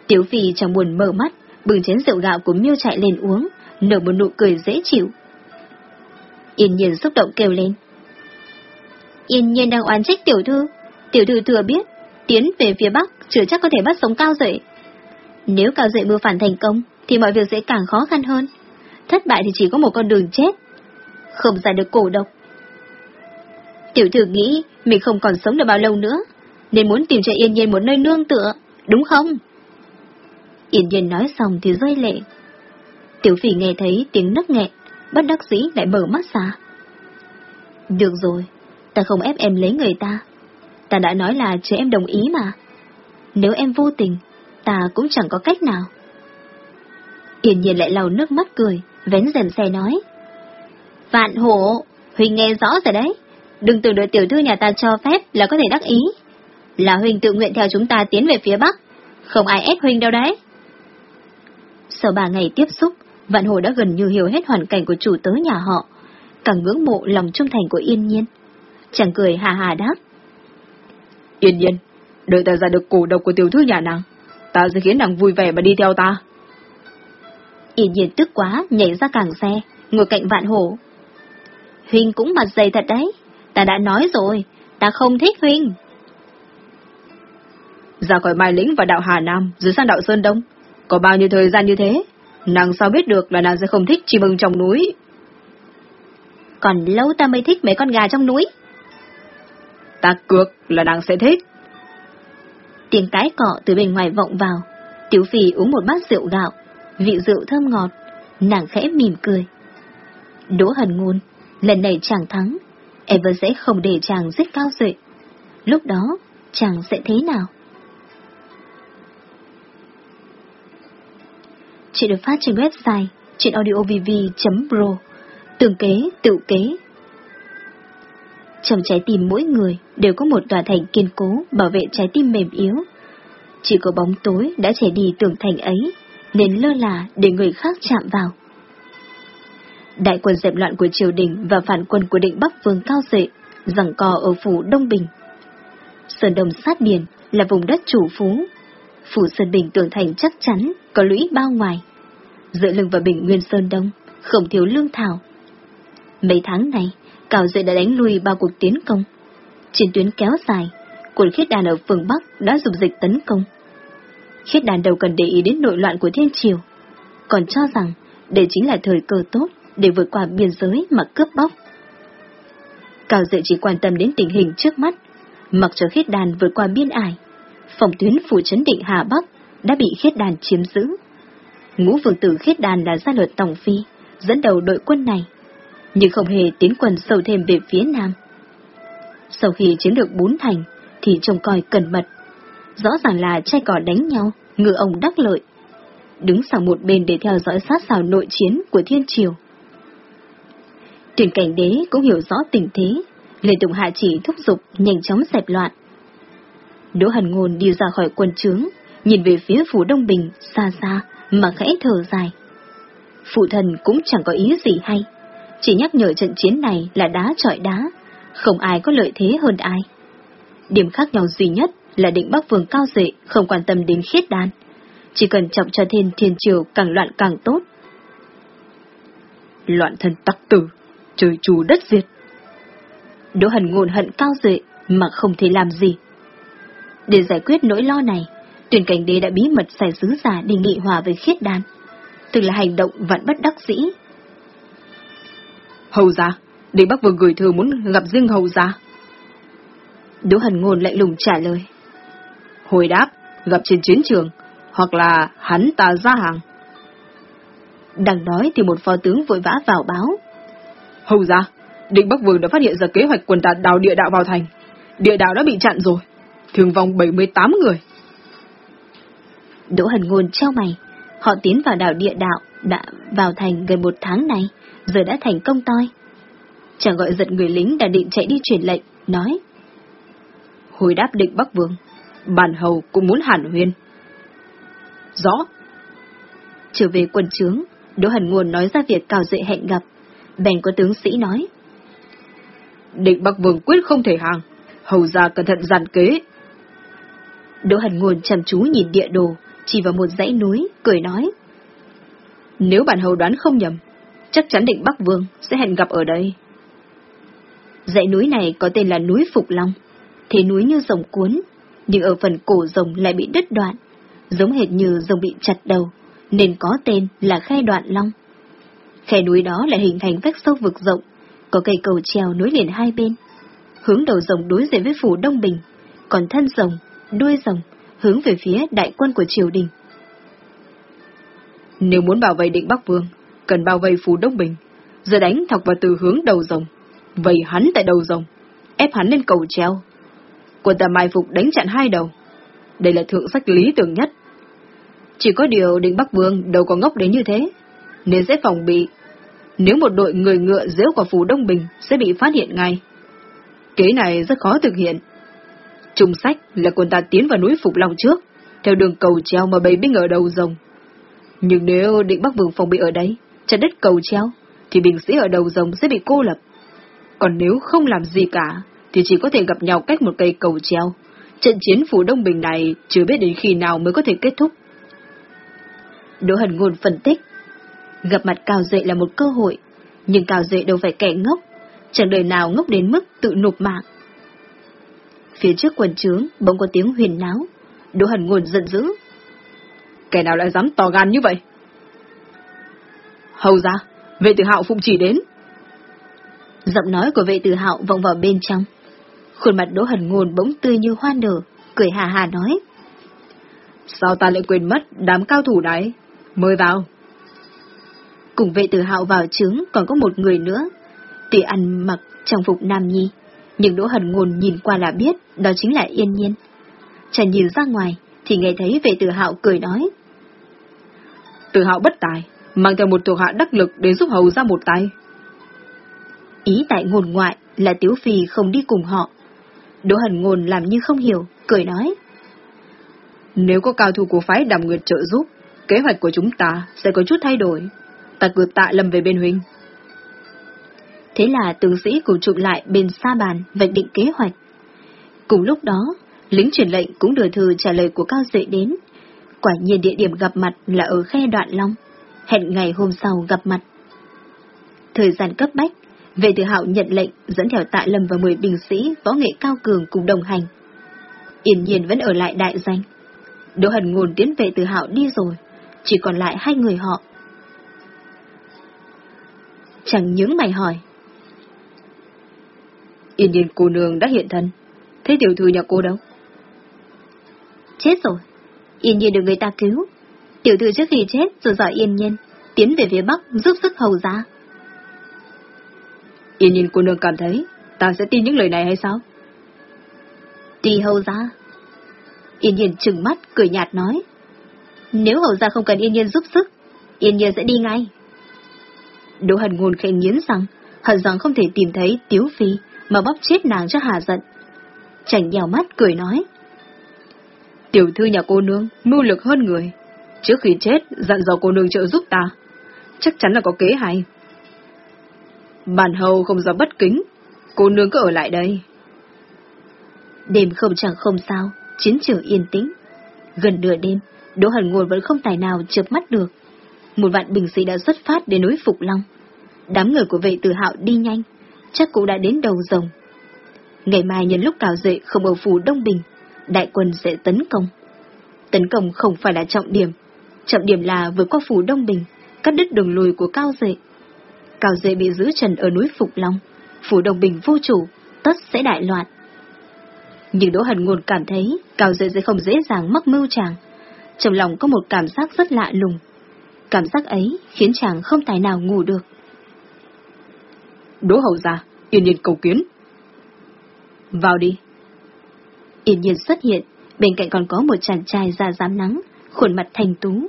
tiểu Phi chẳng buồn mở mắt, bừng chén rượu gạo của miêu chạy lên uống, nở một nụ cười dễ chịu. Yên nhiên xúc động kêu lên. Yên nhiên đang oán trách tiểu thư. Tiểu thư thừa biết, tiến về phía bắc chưa chắc có thể bắt sống cao dậy. Nếu cao dậy mưu phản thành công, thì mọi việc sẽ càng khó khăn hơn. Thất bại thì chỉ có một con đường chết. Không giải được cổ độc. Tiểu thư nghĩ mình không còn sống được bao lâu nữa, nên muốn tìm cho Yên Nhiên một nơi nương tựa, đúng không? Yên Nhiên nói xong thì rơi lệ. Tiểu phỉ nghe thấy tiếng nấc nghẹn, bất đắc dĩ lại mở mắt ra. Được rồi, ta không ép em lấy người ta. Ta đã nói là chờ em đồng ý mà. Nếu em vô tình, ta cũng chẳng có cách nào. Yên nhiên lại lau nước mắt cười, vén rèm xe nói. Vạn hộ, Huynh nghe rõ rồi đấy. Đừng tưởng đợi tiểu thư nhà ta cho phép là có thể đắc ý. Là Huynh tự nguyện theo chúng ta tiến về phía Bắc. Không ai ép Huynh đâu đấy. Sau ba ngày tiếp xúc, Vạn Hồ đã gần như hiểu hết hoàn cảnh của chủ tớ nhà họ, càng ngưỡng mộ lòng trung thành của Yên Nhiên. Chàng cười hà hà đáp. Yên Nhiên, đợi ta ra được cổ độc của tiểu thư nhà nàng, ta sẽ khiến nàng vui vẻ mà đi theo ta. Yên Nhiên tức quá, nhảy ra càng xe, ngồi cạnh Vạn Hồ. Huynh cũng mặt dày thật đấy, ta đã nói rồi, ta không thích Huynh. Ra khỏi Mai Lĩnh và đạo Hà Nam, rồi sang đạo Sơn Đông, có bao nhiêu thời gian như thế? Nàng sao biết được là nàng sẽ không thích chim ưng trong núi? Còn lâu ta mới thích mấy con gà trong núi. Ta cược là nàng sẽ thích. Tiếng cái cọ từ bên ngoài vọng vào. Tiểu phì uống một bát rượu gạo, vị rượu thơm ngọt, nàng khẽ mỉm cười. Đỗ hần ngôn, lần này chàng thắng, em vẫn sẽ không để chàng giết cao dậy. Lúc đó, chàng sẽ thế nào? Chuyện được phát trên website chuyệnaudiovv.pro Tường kế, tự kế Trong trái tim mỗi người đều có một tòa thành kiên cố bảo vệ trái tim mềm yếu. Chỉ có bóng tối đã trẻ đi tường thành ấy, nên lơ là để người khác chạm vào. Đại quân dẹp loạn của triều đình và phản quân của định Bắc Vương Cao Dệ, rằng cò ở phủ Đông Bình. Sơn Đông sát biển là vùng đất chủ phú. Phủ Sơn Bình tường thành chắc chắn, có lũy bao ngoài. Dựa lưng vào bình nguyên Sơn Đông, không thiếu lương thảo. Mấy tháng này, Cao Dệ đã đánh lui bao cuộc tiến công. Chiến tuyến kéo dài, quân khiết đàn ở phương Bắc đã dùng dịch tấn công. Khiết đàn đầu cần để ý đến nội loạn của thiên triều, còn cho rằng đây chính là thời cơ tốt để vượt qua biên giới mà cướp bóc. Cao Dệ chỉ quan tâm đến tình hình trước mắt, mặc cho khiết đàn vượt qua biên ải, phòng tuyến phủ trấn định Hà Bắc đã bị khiết đàn chiếm giữ. Ngũ vương tử khiết đàn là gia luật Tổng Phi, dẫn đầu đội quân này, nhưng không hề tiến quân sâu thêm về phía nam. Sau khi chiếm được bốn thành, thì trông coi cẩn mật. Rõ ràng là trai cỏ đánh nhau, ngựa ông đắc lợi. Đứng sang một bên để theo dõi sát sao nội chiến của thiên triều. Tuyển cảnh đế cũng hiểu rõ tình thế, liền tục hạ chỉ thúc giục nhanh chóng dẹp loạn. Đỗ Hần Ngôn đi ra khỏi quân trướng, nhìn về phía phủ Đông Bình xa xa mà khẽ thở dài. Phụ thần cũng chẳng có ý gì hay, chỉ nhắc nhở trận chiến này là đá trọi đá, không ai có lợi thế hơn ai. Điểm khác nhau duy nhất là định Bắc Vương cao dệ không quan tâm đến khiết đan, chỉ cần chọc cho thiên thiên triều càng loạn càng tốt. Loạn thân tắc tử, trời chủ đất diệt. Đỗ Hần ngôn hận cao dệ mà không thể làm gì. Để giải quyết nỗi lo này, tuyển cảnh đế đã bí mật xài sứ giả đi nghị hòa với khiết đan. Tức là hành động vẫn bất đắc dĩ. Hầu gia, để bác vừa gửi thư muốn gặp riêng hầu gia. Đỗ Hần ngôn lạnh lùng trả lời. Hồi đáp, gặp trên chiến trường, hoặc là hắn ta ra hàng. Đang nói thì một phó tướng vội vã vào báo. Hầu ra, định Bắc Vương đã phát hiện ra kế hoạch quần tà đào địa đạo vào thành. Địa đạo đã bị chặn rồi, thương vong 78 người. Đỗ Hần Ngôn trao mày, họ tiến vào đảo địa đạo đã vào thành gần một tháng này, giờ đã thành công toi. Chàng gọi giật người lính đã định chạy đi truyền lệnh, nói. Hồi đáp định Bắc Vương, bản hầu cũng muốn hàn huyên. Rõ. Trở về quần trướng, Đỗ Hần Nguồn nói ra việc cào dậy hẹn gặp. Bèn có tướng sĩ nói. Định Bắc Vương quyết không thể hàng, hầu ra cẩn thận giàn kế. Đỗ Hần Nguồn chăm chú nhìn địa đồ, chỉ vào một dãy núi, cười nói. Nếu bản hầu đoán không nhầm, chắc chắn định Bắc Vương sẽ hẹn gặp ở đây. Dãy núi này có tên là núi Phục Long, thế núi như rồng cuốn, nhưng ở phần cổ rồng lại bị đứt đoạn, giống hệt như rồng bị chặt đầu, nên có tên là khe đoạn long. Khe núi đó lại hình thành vách sâu vực rộng, có cây cầu treo nối liền hai bên. Hướng đầu rồng đối diện với phủ Đông Bình, còn thân rồng, đuôi rồng hướng về phía đại quân của triều đình. Nếu muốn bảo vệ định Bắc Vương, cần bao vây phủ Đông Bình, rồi đánh thọc vào từ hướng đầu rồng, vây hắn tại đầu rồng, ép hắn lên cầu treo. Quân ta mai phục đánh chặn hai đầu. Đây là thượng sách lý tưởng nhất. Chỉ có điều định Bắc Vương đâu có ngốc đến như thế, nên sẽ phòng bị. Nếu một đội người ngựa dễu quả phủ Đông Bình sẽ bị phát hiện ngay. Kế này rất khó thực hiện. Trung sách là quân ta tiến vào núi Phục Long trước, theo đường cầu treo mà bầy binh ở đầu rồng. Nhưng nếu định Bắc Vương phòng bị ở đấy, chặt đất cầu treo, thì binh sĩ ở đầu rồng sẽ bị cô lập. Còn nếu không làm gì cả, thì chỉ có thể gặp nhau cách một cây cầu treo. Trận chiến phủ Đông Bình này chưa biết đến khi nào mới có thể kết thúc. Đỗ Hần Ngôn phân tích. Gặp mặt Cao Dệ là một cơ hội, nhưng Cao Dệ đâu phải kẻ ngốc, chẳng đời nào ngốc đến mức tự nộp mạng. Phía trước quần trướng bỗng có tiếng huyền náo, Đỗ Hần Ngôn giận dữ. Kẻ nào lại dám to gan như vậy? Hầu ra, vệ tử hạo phụng chỉ đến. Giọng nói của vệ tử hạo vọng vào bên trong. Khuôn mặt Đỗ Hần Ngôn bỗng tươi như hoa nở, cười hà hà nói. Sao ta lại quên mất đám cao thủ đấy? Mời vào. Cùng vệ tử hạo vào trướng còn có một người nữa. Tuy ăn mặc trang phục nam nhi, nhưng Đỗ Hần Ngôn nhìn qua là biết đó chính là Yên Nhiên. Chẳng nhìn ra ngoài thì nghe thấy vệ tử hạo cười nói. Tử hạo bất tài, mang theo một thuộc hạ đắc lực đến giúp hầu ra một tay. Ý tại ngôn ngoại là Tiếu Phi không đi cùng họ. Đỗ Hần Ngôn làm như không hiểu, cười nói. Nếu có cao thủ của phái đàm nguyệt trợ giúp, kế hoạch của chúng ta sẽ có chút thay đổi. Ta cử tạ lâm về bên huynh. Thế là tướng sĩ cùng chụp lại bên xa bàn vạch định kế hoạch. Cùng lúc đó, lính truyền lệnh cũng đưa thư trả lời của Cao Duệ đến. Quả nhiên địa điểm gặp mặt là ở khe đoạn long. Hẹn ngày hôm sau gặp mặt. Thời gian cấp bách, về từ hạo nhận lệnh dẫn theo tạ lâm và 10 binh sĩ võ nghệ cao cường cùng đồng hành. Yên nhiên vẫn ở lại đại danh. Đỗ hần ngôn tiến vệ từ hạo đi rồi, chỉ còn lại hai người họ. Chẳng những mày hỏi. Yên nhiên cô nương đã hiện thân, thế tiểu thư nhà cô đâu? Chết rồi, yên nhiên được người ta cứu. Tiểu thư trước khi chết rồi dõi yên nhiên, tiến về phía bắc giúp sức hầu giá. Yên nhiên cô nương cảm thấy, ta sẽ tin những lời này hay sao? Tùy hầu giá. Yên nhiên trừng mắt, cười nhạt nói. Nếu hầu gia không cần yên nhiên giúp sức, yên nhiên sẽ đi ngay. Đỗ hần ngôn khẽ nghiến rằng, hận rằng không thể tìm thấy tiếu phi mà bóp chết nàng cho hà giận. Chảnh nhào mắt cười nói. Tiểu thư nhà cô nương, mưu lực hơn người. Trước khi chết, dặn dò cô nương trợ giúp ta. Chắc chắn là có kế hay. Bản hầu không dám bất kính, cô nương cứ ở lại đây. Đêm không chẳng không sao, chiến trường yên tĩnh. Gần nửa đêm, Đỗ Hần Ngôn vẫn không tài nào chợp mắt được. Một vạn binh sĩ đã xuất phát đến núi Phục Long. Đám người của vệ tử hạo đi nhanh, chắc cũng đã đến đầu rồng. Ngày mai nhân lúc cào dậy không ở phủ Đông Bình, đại quân sẽ tấn công. Tấn công không phải là trọng điểm, trọng điểm là vượt qua phủ Đông Bình, cắt đứt đường lùi của cao dệ. Cao dệ bị giữ trần ở núi Phục Long, phủ Đông Bình vô chủ, tất sẽ đại loạn. Nhưng Đỗ Hần Ngôn cảm thấy Cao Dệ sẽ không dễ dàng mắc mưu chàng. Trong lòng có một cảm giác rất lạ lùng. Cảm giác ấy khiến chàng không tài nào ngủ được. Đỗ Hầu già, yên nhiên cầu kiến. Vào đi. Yên nhiên xuất hiện, bên cạnh còn có một chàng trai da dám nắng, khuôn mặt thành tú.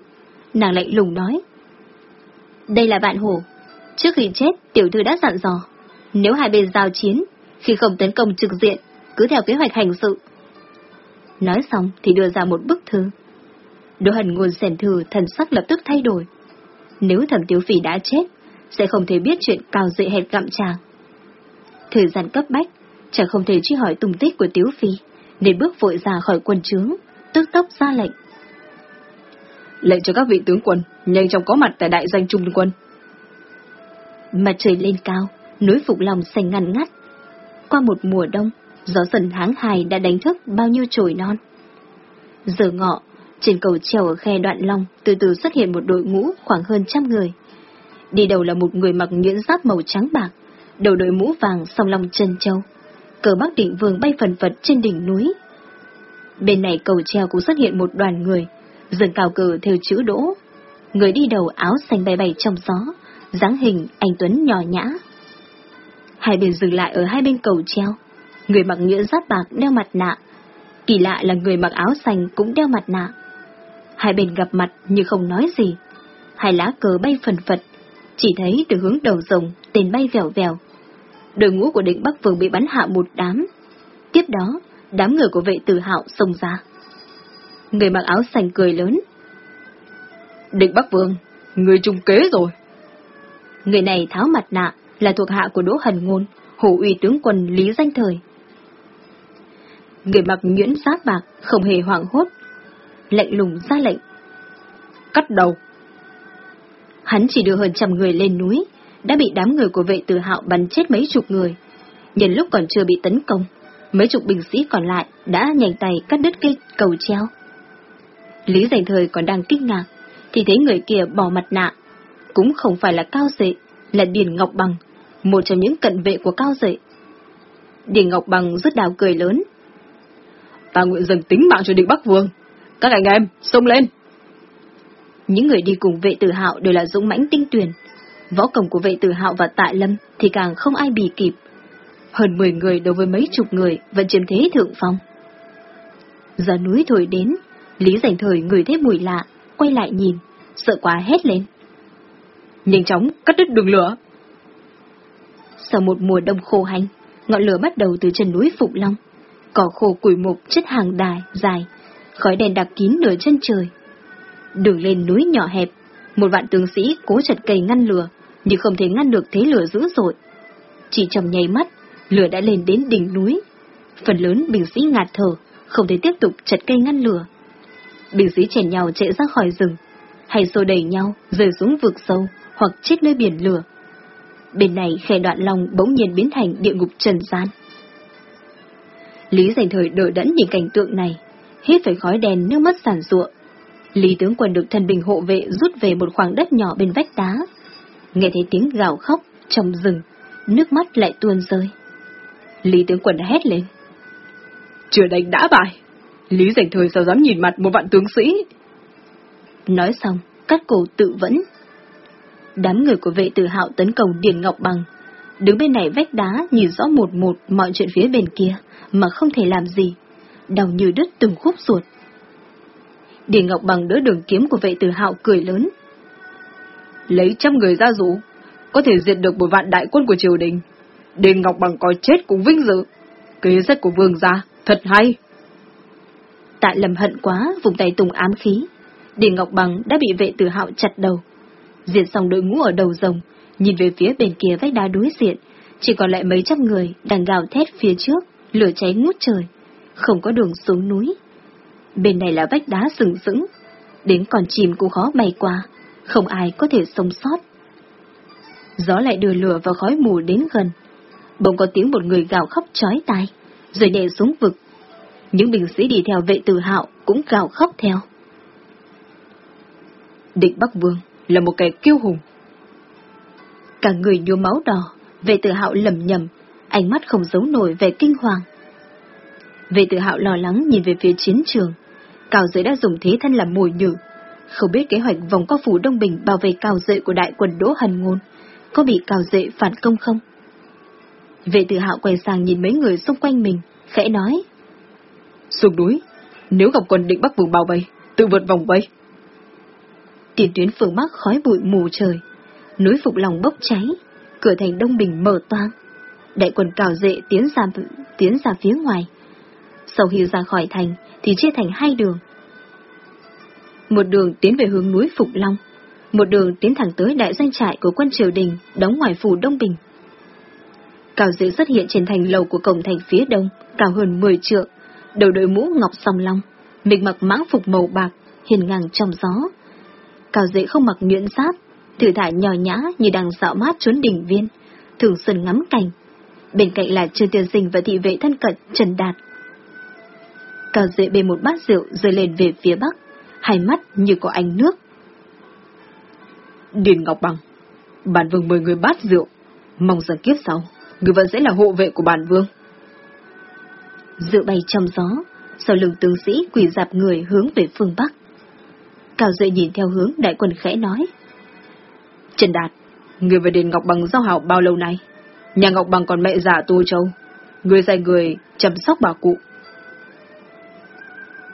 Nàng lạnh lùng nói. Đây là bạn hổ. Trước khi chết, tiểu thư đã dặn dò. Nếu hai bên giao chiến, khi không tấn công trực diện, cứ theo kế hoạch hành sự. Nói xong thì đưa ra một bức thư. Đỗ hần nguồn sèn thư thần sắc lập tức thay đổi. Nếu thẩm tiểu phỉ đã chết, sẽ không thể biết chuyện cao dậy hẹt gặm chàng. Thời gian cấp bách, chẳng không thể truy hỏi tung tích của tiểu phi, nên bước vội ra khỏi quân trướng, tức tốc ra lệnh. Lệnh cho các vị tướng quân, nhanh chóng có mặt tại đại danh trung quân. Mặt trời lên cao, núi Phục Long xanh ngăn ngắt. Qua một mùa đông, gió dần tháng hài đã đánh thức bao nhiêu chồi non. Giờ ngọ, trên cầu treo ở khe đoạn long từ từ xuất hiện một đội ngũ khoảng hơn trăm người. Đi đầu là một người mặc nhuyễn giáp màu trắng bạc, đầu đội mũ vàng song long chân châu. Cờ bắc định vương bay phần phật trên đỉnh núi. Bên này cầu treo cũng xuất hiện một đoàn người, dần cao cờ theo chữ đỗ. Người đi đầu áo xanh bay bay trong gió, dáng hình anh Tuấn nhỏ nhã. Hai bên dừng lại ở hai bên cầu treo, người mặc nhuyễn giáp bạc đeo mặt nạ. Kỳ lạ là người mặc áo xanh cũng đeo mặt nạ. Hai bên gặp mặt như không nói gì. Hai lá cờ bay phần phật, chỉ thấy từ hướng đầu rồng tên bay vèo vèo. Đội ngũ của định Bắc Vương bị bắn hạ một đám. Tiếp đó, đám người của vệ tử hạo xông ra. Người mặc áo xanh cười lớn. Định Bắc Vương, người trung kế rồi. Người này tháo mặt nạ là thuộc hạ của Đỗ Hần Ngôn, hổ uy tướng quân Lý Danh Thời. Người mặc nhuyễn giáp bạc không hề hoảng hốt, lệnh lùng ra lệnh. Cắt đầu. Hắn chỉ đưa hơn trăm người lên núi, đã bị đám người của vệ tử hạo bắn chết mấy chục người. Nhân lúc còn chưa bị tấn công, mấy chục binh sĩ còn lại đã nhanh tay cắt đứt cây cầu treo. Lý Danh Thời còn đang kinh ngạc, thì thấy người kia bỏ mặt nạ. Cũng không phải là cao dệ, là Điền Ngọc Bằng, một trong những cận vệ của cao dệ. Điền Ngọc Bằng rất đào cười lớn. Ta nguyện dâng tính mạng cho địch Bắc Vương. Các anh em, xông lên! Những người đi cùng vệ tử hạo đều là dũng mãnh tinh tuyển. Võ cổng của vệ tử hạo và tại lâm thì càng không ai bì kịp. Hơn 10 người đối với mấy chục người vẫn chiếm thế thượng phong. Giờ núi thổi đến, Lý dành thời người thấy mùi lạ, quay lại nhìn, sợ quá hét lên. Nhanh chóng cắt đứt đường lửa. Sau một mùa đông khô hành, ngọn lửa bắt đầu từ chân núi Phục Long. Cỏ khô củi mục chất hàng đài, dài, khói đèn đặc kín nửa chân trời. Đường lên núi nhỏ hẹp, một vạn tướng sĩ cố chặt cây ngăn lửa, nhưng không thể ngăn được thế lửa dữ dội. Chỉ trong nháy mắt, lửa đã lên đến đỉnh núi. Phần lớn binh sĩ ngạt thở, không thể tiếp tục chặt cây ngăn lửa. Binh sĩ chèn nhau chạy ra khỏi rừng, hay xô đẩy nhau rơi xuống vực sâu hoặc chết nơi biển lửa. Bên này khe đoạn lòng bỗng nhiên biến thành địa ngục trần gian. Lý dành thời đỡ đẫn nhìn cảnh tượng này, hít phải khói đèn nước mắt sản ruộng. Lý tướng quân được thần bình hộ vệ rút về một khoảng đất nhỏ bên vách đá. Nghe thấy tiếng gào khóc trong rừng, nước mắt lại tuôn rơi. Lý tướng quân đã hét lên. Chưa đánh đã bại. Lý dành thời sao dám nhìn mặt một vạn tướng sĩ. Nói xong, cắt cổ tự vẫn. Đám người của vệ tử hạo tấn công Điền Ngọc Bằng. Đứng bên này vách đá nhìn rõ một một mọi chuyện phía bên kia, mà không thể làm gì. Đau như đứt từng khúc ruột. Điền Ngọc Bằng đỡ đường kiếm của vệ tử hạo cười lớn. Lấy trăm người ra rủ, có thể diệt được một vạn đại quân của triều đình. Điền Ngọc Bằng có chết cũng vinh dự. Kế sách của vương gia, thật hay. Tại lầm hận quá, vùng tay tùng ám khí. Điền Ngọc Bằng đã bị vệ tử hạo chặt đầu. Diệt xong đội ngũ ở đầu rồng, nhìn về phía bên kia vách đá đối diện, chỉ còn lại mấy trăm người đang gào thét phía trước, lửa cháy ngút trời, không có đường xuống núi. Bên này là vách đá sừng sững, đến con chim cũng khó bay qua, không ai có thể sống sót. Gió lại đưa lửa và khói mù đến gần. Bỗng có tiếng một người gào khóc chói tai, rồi nhảy xuống vực. Những binh sĩ đi theo vệ tử hạo cũng gào khóc theo. Địch Bắc Vương là một kẻ kiêu hùng. Cả người nhuốm máu đỏ, vệ tự hạo lầm nhầm, ánh mắt không giấu nổi vẻ kinh hoàng. Vệ tự hạo lo lắng nhìn về phía chiến trường, Cao Giới đã dùng thế thân làm mồi nhử, không biết kế hoạch vòng qua phủ Đông Bình bảo vệ Cao Dệ của đại quân Đỗ Hần Ngôn có bị Cao Dệ phản công không? Vệ tự hạo quay sang nhìn mấy người xung quanh mình, khẽ nói. Xuống núi, nếu gặp quân định bắt vùng bao vây, tự vượt vòng vây. Tiền tuyến phương Bắc khói bụi mù trời, núi Phục Lòng bốc cháy, cửa thành Đông Bình mở toang. Đại quân cào dệ tiến ra, tiến ra phía ngoài. Sau khi ra khỏi thành thì chia thành hai đường. Một đường tiến về hướng núi Phục Long, một đường tiến thẳng tới đại doanh trại của quân triều đình đóng ngoài phủ Đông Bình. Cào dệ xuất hiện trên thành lầu của cổng thành phía đông, cao hơn 10 trượng, đầu đội mũ ngọc song long, mình mặc mãng phục màu bạc, hiền ngang trong gió. Cao dễ không mặc nhuyễn giáp, thử thải nhỏ nhã như đang dạo mát trốn đỉnh viên, thường xuân ngắm cảnh. Bên cạnh là Trương Tiên Sinh và thị vệ thân cận Trần Đạt. Cao dễ bê một bát rượu rơi lên về phía bắc, hai mắt như có ánh nước. Điền Ngọc Bằng, bản vương mời người bát rượu, mong rằng kiếp sau, người vẫn sẽ là hộ vệ của bản vương. Rượu bay trong gió, sau lưng tướng sĩ quỳ dạp người hướng về phương Bắc. Cao Duệ nhìn theo hướng đại quân khẽ nói. Trần Đạt, người về đền Ngọc Bằng giao hảo bao lâu nay? Nhà Ngọc Bằng còn mẹ già Tô Châu. Người dạy người chăm sóc bà cụ.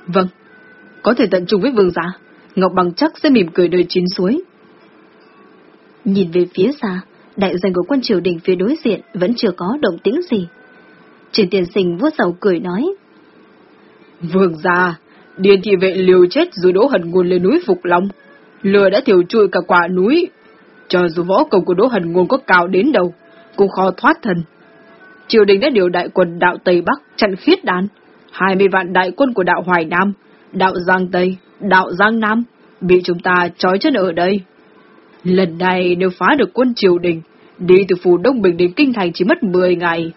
Vâng, có thể tận trung với vương gia. Ngọc Bằng chắc sẽ mỉm cười đời chín suối. Nhìn về phía xa, đại danh của quân triều đình phía đối diện vẫn chưa có động tĩnh gì. Trần Tiền Sinh vuốt sầu cười nói. Vương gia, điền thị vệ liều chết rồi đỗ hần nguồn lên núi Phục Long. lừa đã thiểu trụi cả quả núi. Cho dù võ công của đỗ hần nguồn có cao đến đâu, cũng khó thoát thần. Triều đình đã điều đại quân đạo Tây Bắc chặn khiết đàn. 20 vạn đại quân của đạo Hoài Nam, đạo Giang Tây, đạo Giang Nam, bị chúng ta trói chân ở đây. Lần này nếu phá được quân triều đình, đi từ phủ Đông Bình đến Kinh Thành chỉ mất 10 ngày.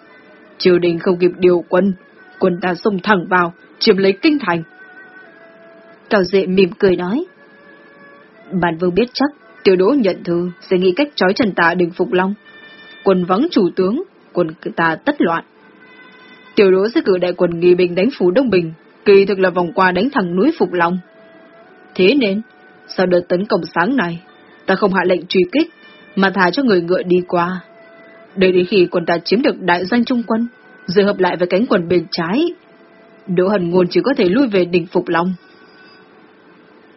Triều đình không kịp điều quân, quân ta xông thẳng vào, chiếm lấy Kinh Thành. Cao Dệ mỉm cười nói. Bản vương biết chắc, tiểu đỗ nhận thư sẽ nghĩ cách trói trần tạ đình Phục Long. Quân vắng chủ tướng, quân ta tất loạn. Tiểu đỗ sẽ cử đại quân nghi bình đánh phủ Đông Bình, kỳ thực là vòng qua đánh thẳng núi Phục Long. Thế nên, sau đợt tấn công sáng này, ta không hạ lệnh truy kích, mà thả cho người ngựa đi qua. đợi đến khi quân ta chiếm được đại danh trung quân, rồi hợp lại với cánh quần bên trái, Đỗ Hần Ngôn chỉ có thể lui về đỉnh Phục Long.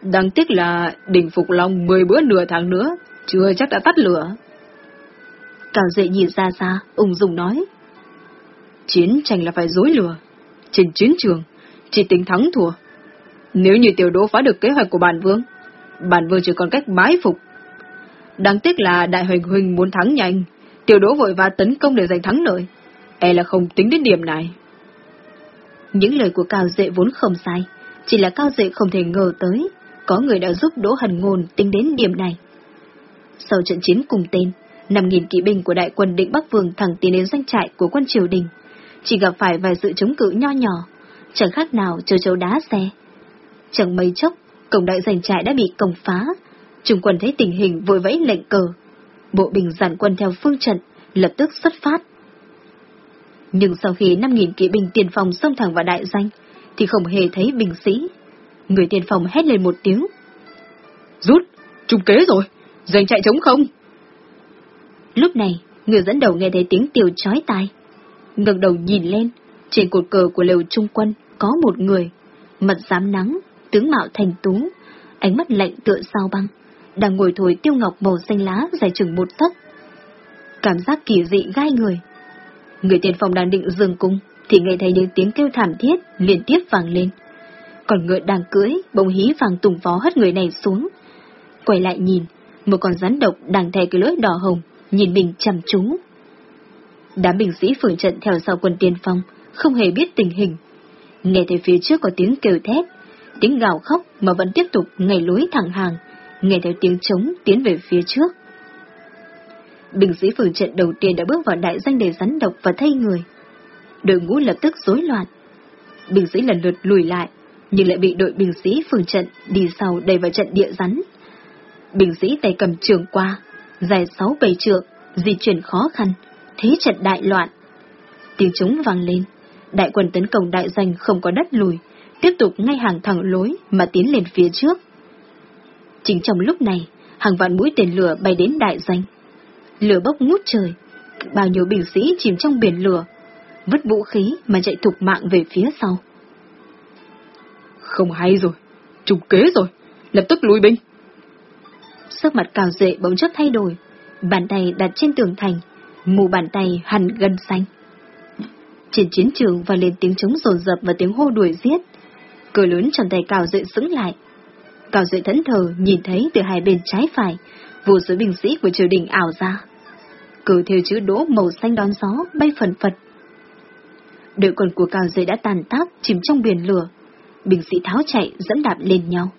Đáng tiếc là đỉnh Phục Long 10 bữa nửa tháng nữa, chưa chắc đã tắt lửa. Cao Duệ nhìn ra xa, ung dung nói. Chiến tranh là phải dối lừa. Trên chiến trường, chỉ tính thắng thua. Nếu như tiểu đỗ phá được kế hoạch của bản vương, bản vương chỉ còn cách bái phục. Đáng tiếc là đại huỳnh huỳnh muốn thắng nhanh, tiểu đỗ vội và tấn công để giành thắng lợi. E là không tính đến điểm này. Những lời của Cao Dệ vốn không sai, chỉ là Cao Dệ không thể ngờ tới, có người đã giúp Đỗ Hần Ngôn tính đến điểm này. Sau trận chiến cùng tên, 5.000 kỵ binh của đại quân định Bắc Vương thẳng tiến đến doanh trại của quân triều đình, chỉ gặp phải vài sự chống cự nho nhỏ, chẳng khác nào chờ châu đá xe. Chẳng mấy chốc, cổng đại doanh trại đã bị công phá, trung quân thấy tình hình vội vẫy lệnh cờ. Bộ binh giản quân theo phương trận, lập tức xuất phát. Nhưng sau khi 5.000 kỵ binh tiền phòng xông thẳng vào đại danh, thì không hề thấy binh sĩ. Người tiền phòng hét lên một tiếng. Rút, trung kế rồi, giành chạy chống không. Lúc này, người dẫn đầu nghe thấy tiếng tiểu chói tai. ngẩng đầu nhìn lên, trên cột cờ của lều trung quân có một người, mặt dám nắng, tướng mạo thành tú, ánh mắt lạnh tựa sao băng, đang ngồi thổi tiêu ngọc màu xanh lá dài chừng một tấc. Cảm giác kỳ dị gai người. Người tiền phòng đang định dừng cung, thì nghe thấy những tiếng kêu thảm thiết liên tiếp vang lên. Còn ngựa đang cưỡi, bỗng hí vàng tùng phó hất người này xuống. Quay lại nhìn, một con rắn độc đang thè cái lưỡi đỏ hồng, nhìn mình chăm chú. Đám binh sĩ phường trận theo sau quân tiên phong, không hề biết tình hình. Nghe thấy phía trước có tiếng kêu thét, tiếng gào khóc mà vẫn tiếp tục ngày lối thẳng hàng, nghe thấy tiếng trống tiến về phía trước. Binh sĩ phường trận đầu tiên đã bước vào đại danh để rắn độc và thay người. Đội ngũ lập tức rối loạn. Binh sĩ lần lượt lùi lại, nhưng lại bị đội binh sĩ phương trận đi sau đẩy vào trận địa rắn. Binh sĩ tay cầm trường qua, dài sáu bảy trượng, di chuyển khó khăn, thế trận đại loạn. Tiếng chúng vang lên, đại quân tấn công đại danh không có đất lùi, tiếp tục ngay hàng thẳng lối mà tiến lên phía trước. Chính trong lúc này, hàng vạn mũi tên lửa bay đến đại danh. Lửa bốc ngút trời, bao nhiêu binh sĩ chìm trong biển lửa, vứt vũ khí mà chạy thục mạng về phía sau. Không hay rồi, trùng kế rồi, lập tức lùi binh. Sắc mặt cào dệ bỗng chốc thay đổi, bàn tay đặt trên tường thành, mù bàn tay hằn gân xanh. Trên chiến trường và lên tiếng chống rồn rập và tiếng hô đuổi giết. Cờ lớn trong tay cào dệ sững lại. Cào dệ thẫn thờ nhìn thấy từ hai bên trái phải, vô số binh sĩ của triều đình ảo ra. Cờ theo chữ đỗ màu xanh đón gió bay phần phật. Đội quân của cào dệ đã tàn tác chìm trong biển lửa. Binh sĩ tháo chạy dẫm đạp lên nhau.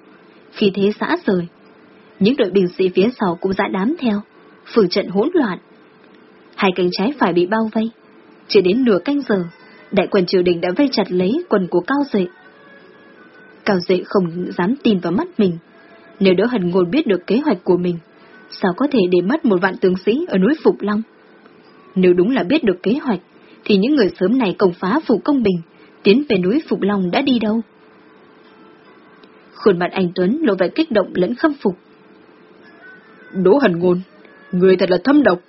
Khi thế xã rời, những đội binh sĩ phía sau cũng dã đám theo, phường trận hỗn loạn. Hai cánh trái phải bị bao vây, chỉ đến nửa canh giờ, đại quân triều đình đã vây chặt lấy quần của Cao Dệ. Cao Dệ không dám tin vào mắt mình, nếu đỡ hần ngôn biết được kế hoạch của mình, sao có thể để mất một vạn tướng sĩ ở núi Phục Long? Nếu đúng là biết được kế hoạch, thì những người sớm này công phá phủ công bình, tiến về núi Phục Long đã đi đâu? Khuôn mặt anh Tuấn lộ vẻ kích động lẫn khâm phục. Đỗ Hần Ngôn, người thật là thâm độc.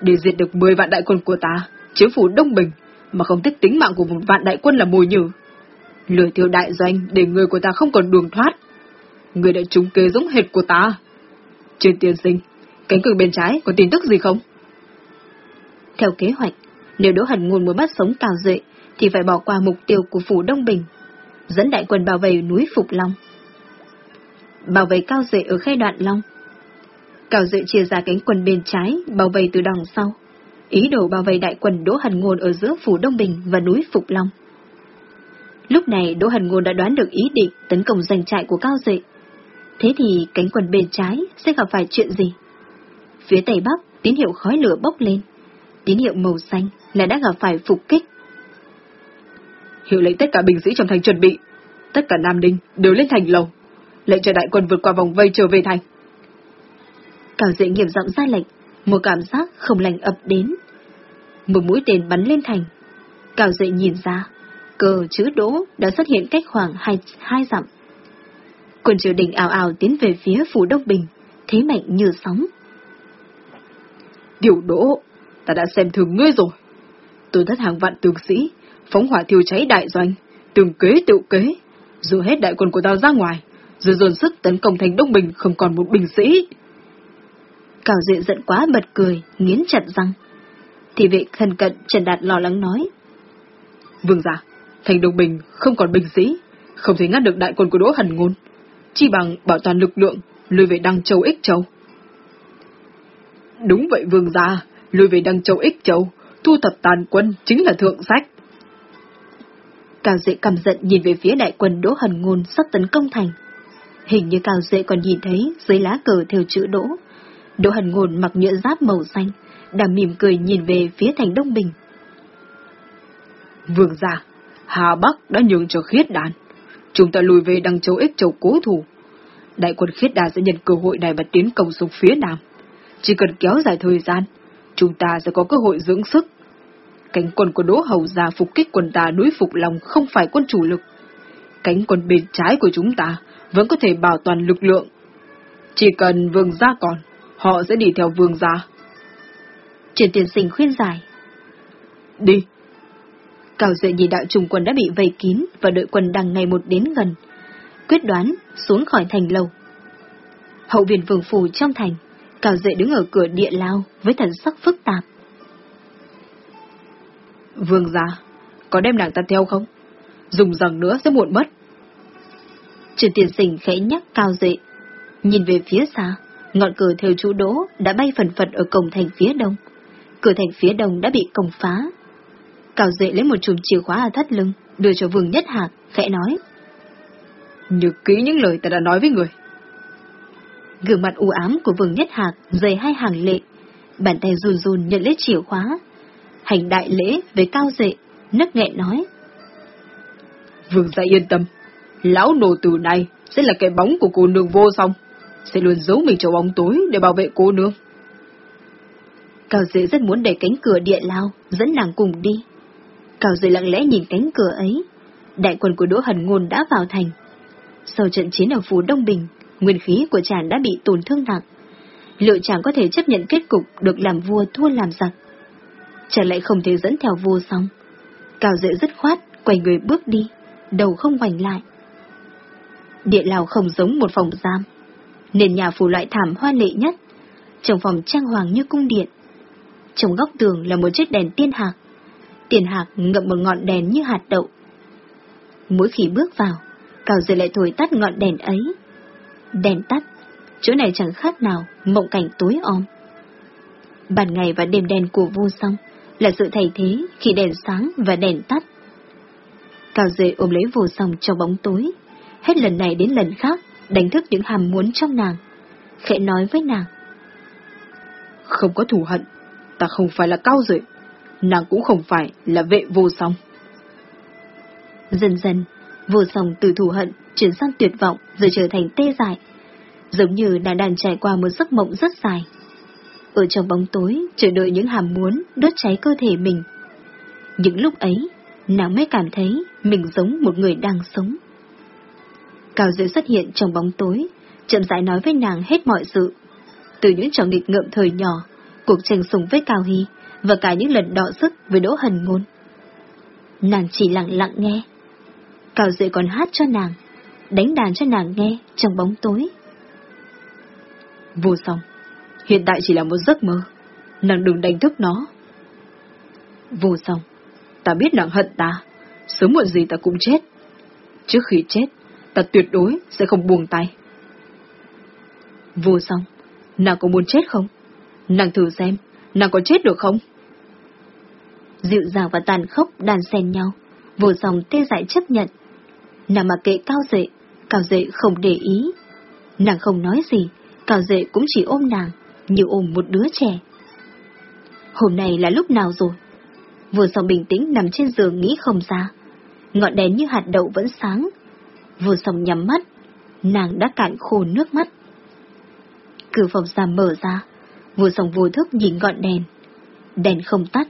Để diệt được 10 vạn đại quân của ta, chiếm phủ Đông Bình, mà không tiếc tính mạng của một vạn đại quân là mồi nhử. Lừa tiêu đại doanh để người của ta không còn đường thoát. Người đã trúng kế giống hệt của ta. Trên tiền sinh, cánh cửa bên trái có tin tức gì không? Theo kế hoạch, nếu Đỗ Hần Ngôn muốn bắt sống Tào Duệ, thì phải bỏ qua mục tiêu của phủ Đông Bình, dẫn đại quân bảo vệ núi Phục Long. Bảo vệ Cao Duệ ở khay đoạn Long, Cao Duệ chia ra cánh quần bên trái, bảo vây từ đằng sau. Ý đồ bảo vây đại quần Đỗ Hần Ngôn ở giữa phủ Đông Bình và núi Phục Long. Lúc này Đỗ Hần Ngôn đã đoán được ý định tấn công giành trại của Cao Duệ. Thế thì cánh quần bên trái sẽ gặp phải chuyện gì? Phía tây bắc, tín hiệu khói lửa bốc lên. Tín hiệu màu xanh là đã gặp phải phục kích. Hiệu lệnh tất cả binh sĩ trong thành chuẩn bị. Tất cả Nam Đinh đều lên thành lầu. Lệnh cho đại quân vượt qua vòng vây trở về thành. Cao Duệ nghiêm giọng ra lệnh, một cảm giác không lành ập đến. Một mũi tên bắn lên thành. Cao Duệ nhìn ra, cờ chữ đỗ đã xuất hiện cách khoảng hai, hai dặm. Quân triều đình ảo ảo tiến về phía phủ Đông Bình, thế mạnh như sóng. Điều đỗ, ta đã xem thường ngươi rồi. Tôi thất hàng vạn tướng sĩ, phóng hỏa thiêu cháy đại doanh, từng kế tự kế, dù hết đại quân của tao ra ngoài, rồi dồn sức tấn công thành Đông Bình không còn một binh sĩ. Cao Duệ giận quá bật cười, nghiến chặt răng. Thì vệ thân cận Trần Đạt lo lắng nói. Vương giả, thành đồng bình không còn binh sĩ, không thể ngăn được đại quân của Đỗ Hần Ngôn. Chi bằng bảo toàn lực lượng, lùi về Đăng Châu Ích Châu. Đúng vậy vương gia, lùi về Đăng Châu Ích Châu, thu thập tàn quân chính là thượng sách. Cao Duệ cầm giận nhìn về phía đại quân Đỗ Hần Ngôn sắp tấn công thành. Hình như Cao Duệ còn nhìn thấy dưới lá cờ theo chữ Đỗ. Đỗ Hần Ngôn mặc nhựa giáp màu xanh, đang mỉm cười nhìn về phía thành Đông Bình. Vương gia, Hà Bắc đã nhường cho khiết đàn. Chúng ta lùi về Đăng Châu Ích Châu cố thủ. Đại quân khiết đàn sẽ nhận cơ hội này và tiến công xuống phía Nam. Chỉ cần kéo dài thời gian, chúng ta sẽ có cơ hội dưỡng sức. Cánh quân của Đỗ Hầu Gia phục kích quân ta núi Phục Long không phải quân chủ lực. Cánh quân bên trái của chúng ta vẫn có thể bảo toàn lực lượng. Chỉ cần vương gia còn, họ sẽ đi theo vương gia. Triển tiền sinh khuyên giải. Đi. Cao Duệ nhìn đạo trùng quân đã bị vây kín và đội quân đang ngày một đến gần. Quyết đoán xuống khỏi thành lầu. Hậu viện vương phủ trong thành, Cao Duệ đứng ở cửa địa lao với thần sắc phức tạp. Vương gia, có đem nàng ta theo không? Dùng rằng nữa sẽ muộn mất. Trừ tiền sinh khẽ nhắc Cao Duệ. Nhìn về phía xa, ngọn cờ theo chú đỗ đã bay phần phật ở cổng thành phía đông. Cửa thành phía đông đã bị công phá. Cao Duệ lấy một chùm chìa khóa ở thắt lưng, đưa cho Vương Nhất Hạc, khẽ nói. Nhớ kỹ những lời ta đã nói với người. Gương mặt u ám của Vương Nhất Hạc dày hai hàng lệ, bàn tay run run nhận lấy chìa khóa. Hành đại lễ với Cao Duệ, nức nghẹn nói. Vương gia yên tâm, lão nổ tử này sẽ là cái bóng của cô nương vô song, sẽ luôn giấu mình trong bóng tối để bảo vệ cô nương. Cao Duệ rất muốn đẩy cánh cửa địa lao, dẫn nàng cùng đi. Cao Duệ lặng lẽ nhìn cánh cửa ấy. Đại quân của Đỗ Hần Ngôn đã vào thành. Sau trận chiến ở phủ Đông Bình, nguyên khí của chàng đã bị tổn thương nặng. Liệu chàng có thể chấp nhận kết cục được làm vua thua làm giặc? Chàng lại không thể dẫn theo vua xong. Cao Duệ dứt khoát, quay người bước đi, đầu không ngoảnh lại. Địa lao không giống một phòng giam, nền nhà phủ loại thảm hoa lệ nhất, trong phòng trang hoàng như cung điện. Trong góc tường là một chiếc đèn tiên hạc, tiền hạc ngậm một ngọn đèn như hạt đậu. Mỗi khi bước vào, Cao Duệ lại thổi tắt ngọn đèn ấy. Đèn tắt, chỗ này chẳng khác nào mộng cảnh tối om. Ban ngày và đêm đèn của vô song là sự thay thế khi đèn sáng và đèn tắt. Cao Duệ ôm lấy vô song trong bóng tối, hết lần này đến lần khác đánh thức những hàm muốn trong nàng, khẽ nói với nàng. Không có thù hận, ta không phải là Cao Duệ, nàng cũng không phải là vệ vô song. Dần dần, vô song từ thù hận chuyển sang tuyệt vọng rồi trở thành tê dại, giống như nàng đang trải qua một giấc mộng rất dài. Ở trong bóng tối, chờ đợi những hàm muốn đốt cháy cơ thể mình. Những lúc ấy, nàng mới cảm thấy mình giống một người đang sống. Cao Duệ xuất hiện trong bóng tối, chậm rãi nói với nàng hết mọi sự. Từ những trò nghịch ngợm thời nhỏ, cuộc tranh sùng với Cao Hy, và cả những lần đọ sức với Đỗ Hần Ngôn. Nàng chỉ lặng lặng nghe. Cao Duệ còn hát cho nàng, đánh đàn cho nàng nghe trong bóng tối. Vô song, hiện tại chỉ là một giấc mơ, nàng đừng đánh thức nó. Vô song, ta biết nàng hận ta, sớm muộn gì ta cũng chết. Trước khi chết, ta tuyệt đối sẽ không buông tay. Vô song, nàng có muốn chết không? Nàng thử xem, nàng có chết được không? Dịu dàng và tàn khốc đàn xen nhau, vô song tê dại chấp nhận. Nàng mà kệ cao dệ, cao dệ không để ý. Nàng không nói gì, cao dệ cũng chỉ ôm nàng, như ôm một đứa trẻ. Hôm nay là lúc nào rồi? Vừa xong bình tĩnh nằm trên giường nghĩ không ra. Ngọn đèn như hạt đậu vẫn sáng. Vừa xong nhắm mắt, nàng đã cạn khô nước mắt. Cửa phòng giam mở ra, vừa xong vô thức nhìn ngọn đèn. Đèn không tắt,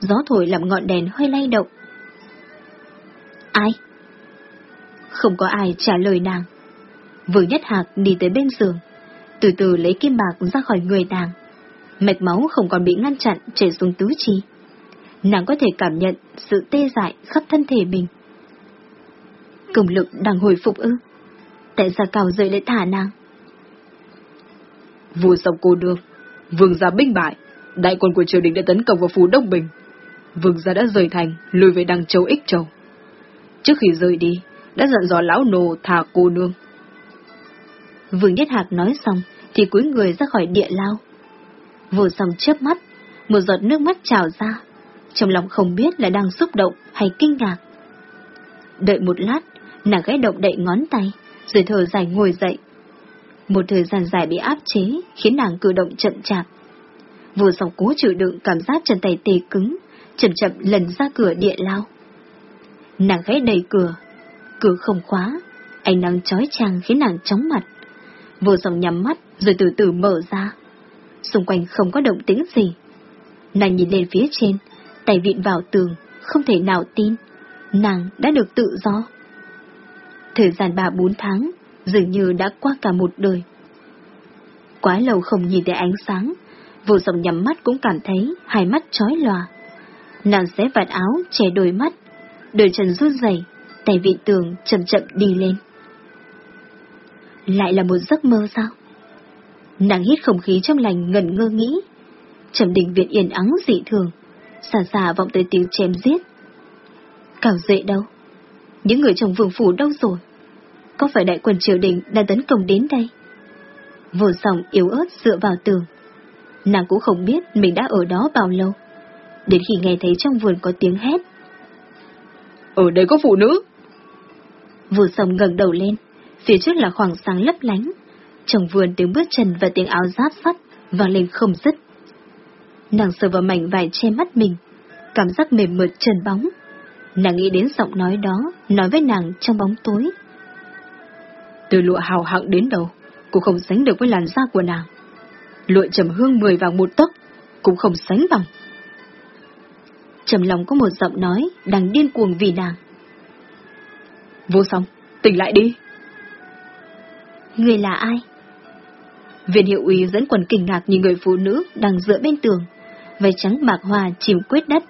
gió thổi làm ngọn đèn hơi lay động. Ai? Không có ai trả lời nàng. Vừa nhất hạc đi tới bên giường, từ từ lấy kim bạc ra khỏi người nàng. Mạch máu không còn bị ngăn chặn chảy xuống tứ chi. Nàng có thể cảm nhận sự tê dại khắp thân thể mình. Công lực đang hồi phục ư? Tại sao cao rơi lại thả nàng? Vua sông cô đương, Vương gia binh bại, đại quân của triều đình đã tấn công vào phủ Đông Bình. Vương gia đã rời thành, lùi về Đăng Châu Ích Châu. Trước khi rời đi, đã dặn dò lão nô thả cô nương. Vương Nhất Hạc nói xong, thì cúi người ra khỏi địa lao. Vô song chớp mắt, một giọt nước mắt trào ra, trong lòng không biết là đang xúc động hay kinh ngạc. Đợi một lát, nàng ghé động đậy ngón tay, rồi thở dài ngồi dậy. Một thời gian dài bị áp chế, khiến nàng cử động chậm chạp. Vô song cố chịu đựng cảm giác chân tay tê cứng, chậm chậm lần ra cửa địa lao. Nàng ghé đầy cửa, cửa không khóa, ánh nắng chói chang khiến nàng chóng mặt. Vô song nhắm mắt, rồi từ từ mở ra. Xung quanh không có động tĩnh gì. Nàng nhìn lên phía trên, tay vịn vào tường, không thể nào tin. Nàng đã được tự do. Thời gian ba bốn tháng, dường như đã qua cả một đời. Quá lâu không nhìn thấy ánh sáng, vô dòng nhắm mắt cũng cảm thấy hai mắt chói lòa. Nàng xé vạt áo, che đôi mắt, đôi chân rút rẩy, tay vị tường chậm chậm đi lên. Lại là một giấc mơ sao? Nàng hít không khí trong lành ngẩn ngơ nghĩ. Trầm đình viện yên ắng dị thường, xa xa vọng tới tiếng chém giết. Cảo dệ đâu? Những người trong vương phủ đâu rồi? Có phải đại quân triều đình đang tấn công đến đây? Vô sòng yếu ớt dựa vào tường. Nàng cũng không biết mình đã ở đó bao lâu. Đến khi nghe thấy trong vườn có tiếng hét. Ở đây có phụ nữ. Vô sòng ngẩng đầu lên, phía trước là khoảng sáng lấp lánh. Trong vườn tiếng bước chân và tiếng áo giáp sắt vang lên không dứt. Nàng sờ vào mảnh vải che mắt mình, cảm giác mềm mượt trần bóng. Nàng nghĩ đến giọng nói đó, nói với nàng trong bóng tối. Từ lụa hào hạng đến đầu, cũng không sánh được với làn da của nàng. Lụa trầm hương mười vàng một tấc, cũng không sánh bằng. Trầm lòng có một giọng nói đang điên cuồng vì nàng. Vô song, tỉnh lại đi. Người là ai? Viên hiệu úy dẫn quần kinh ngạc nhìn người phụ nữ đang dựa bên tường, váy trắng bạc hòa chìm quyết đất,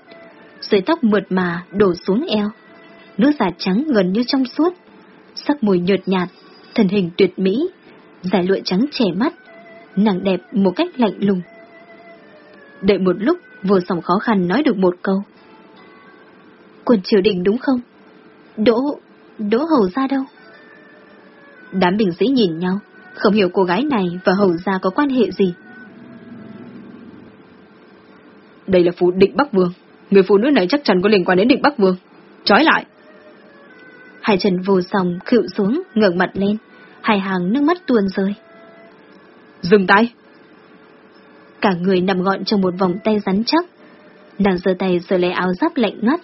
sợi tóc mượt mà đổ xuống eo, nước da trắng gần như trong suốt, sắc mùi nhợt nhạt, thân hình tuyệt mỹ, giải lụa trắng trẻ mắt, nàng đẹp một cách lạnh lùng. Đợi một lúc, vô sòng khó khăn nói được một câu. Quần triều đình đúng không? Đỗ, đỗ hầu ra đâu? Đám bình sĩ nhìn nhau, không hiểu cô gái này và hầu gia có quan hệ gì. Đây là phủ định Bắc Vương. Người phụ nữ này chắc chắn có liên quan đến định Bắc Vương. Trói lại. Hai chân vô sòng khựu xuống, ngẩng mặt lên. Hai hàng nước mắt tuôn rơi. Dừng tay. Cả người nằm gọn trong một vòng tay rắn chắc. Nàng giơ tay giơ lấy áo giáp lạnh ngắt.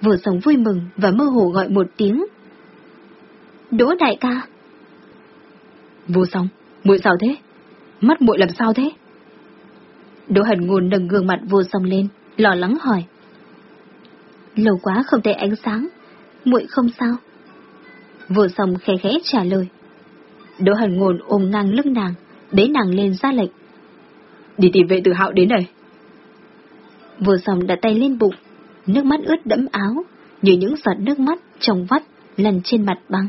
Vô sòng vui mừng và mơ hồ gọi một tiếng. Đỗ đại ca. Vô song, muội sao thế? Mắt muội làm sao thế? Đỗ hận ngôn nâng gương mặt vô song lên, lo lắng hỏi. Lâu quá không thấy ánh sáng, muội không sao. Vô song khẽ khẽ trả lời. Đỗ hận ngôn ôm ngang lưng nàng, bế nàng lên ra lệnh. Đi tìm vệ tử hạo đến đây. Vô song đặt tay lên bụng, nước mắt ướt đẫm áo, như những giọt nước mắt trong vắt lần trên mặt băng.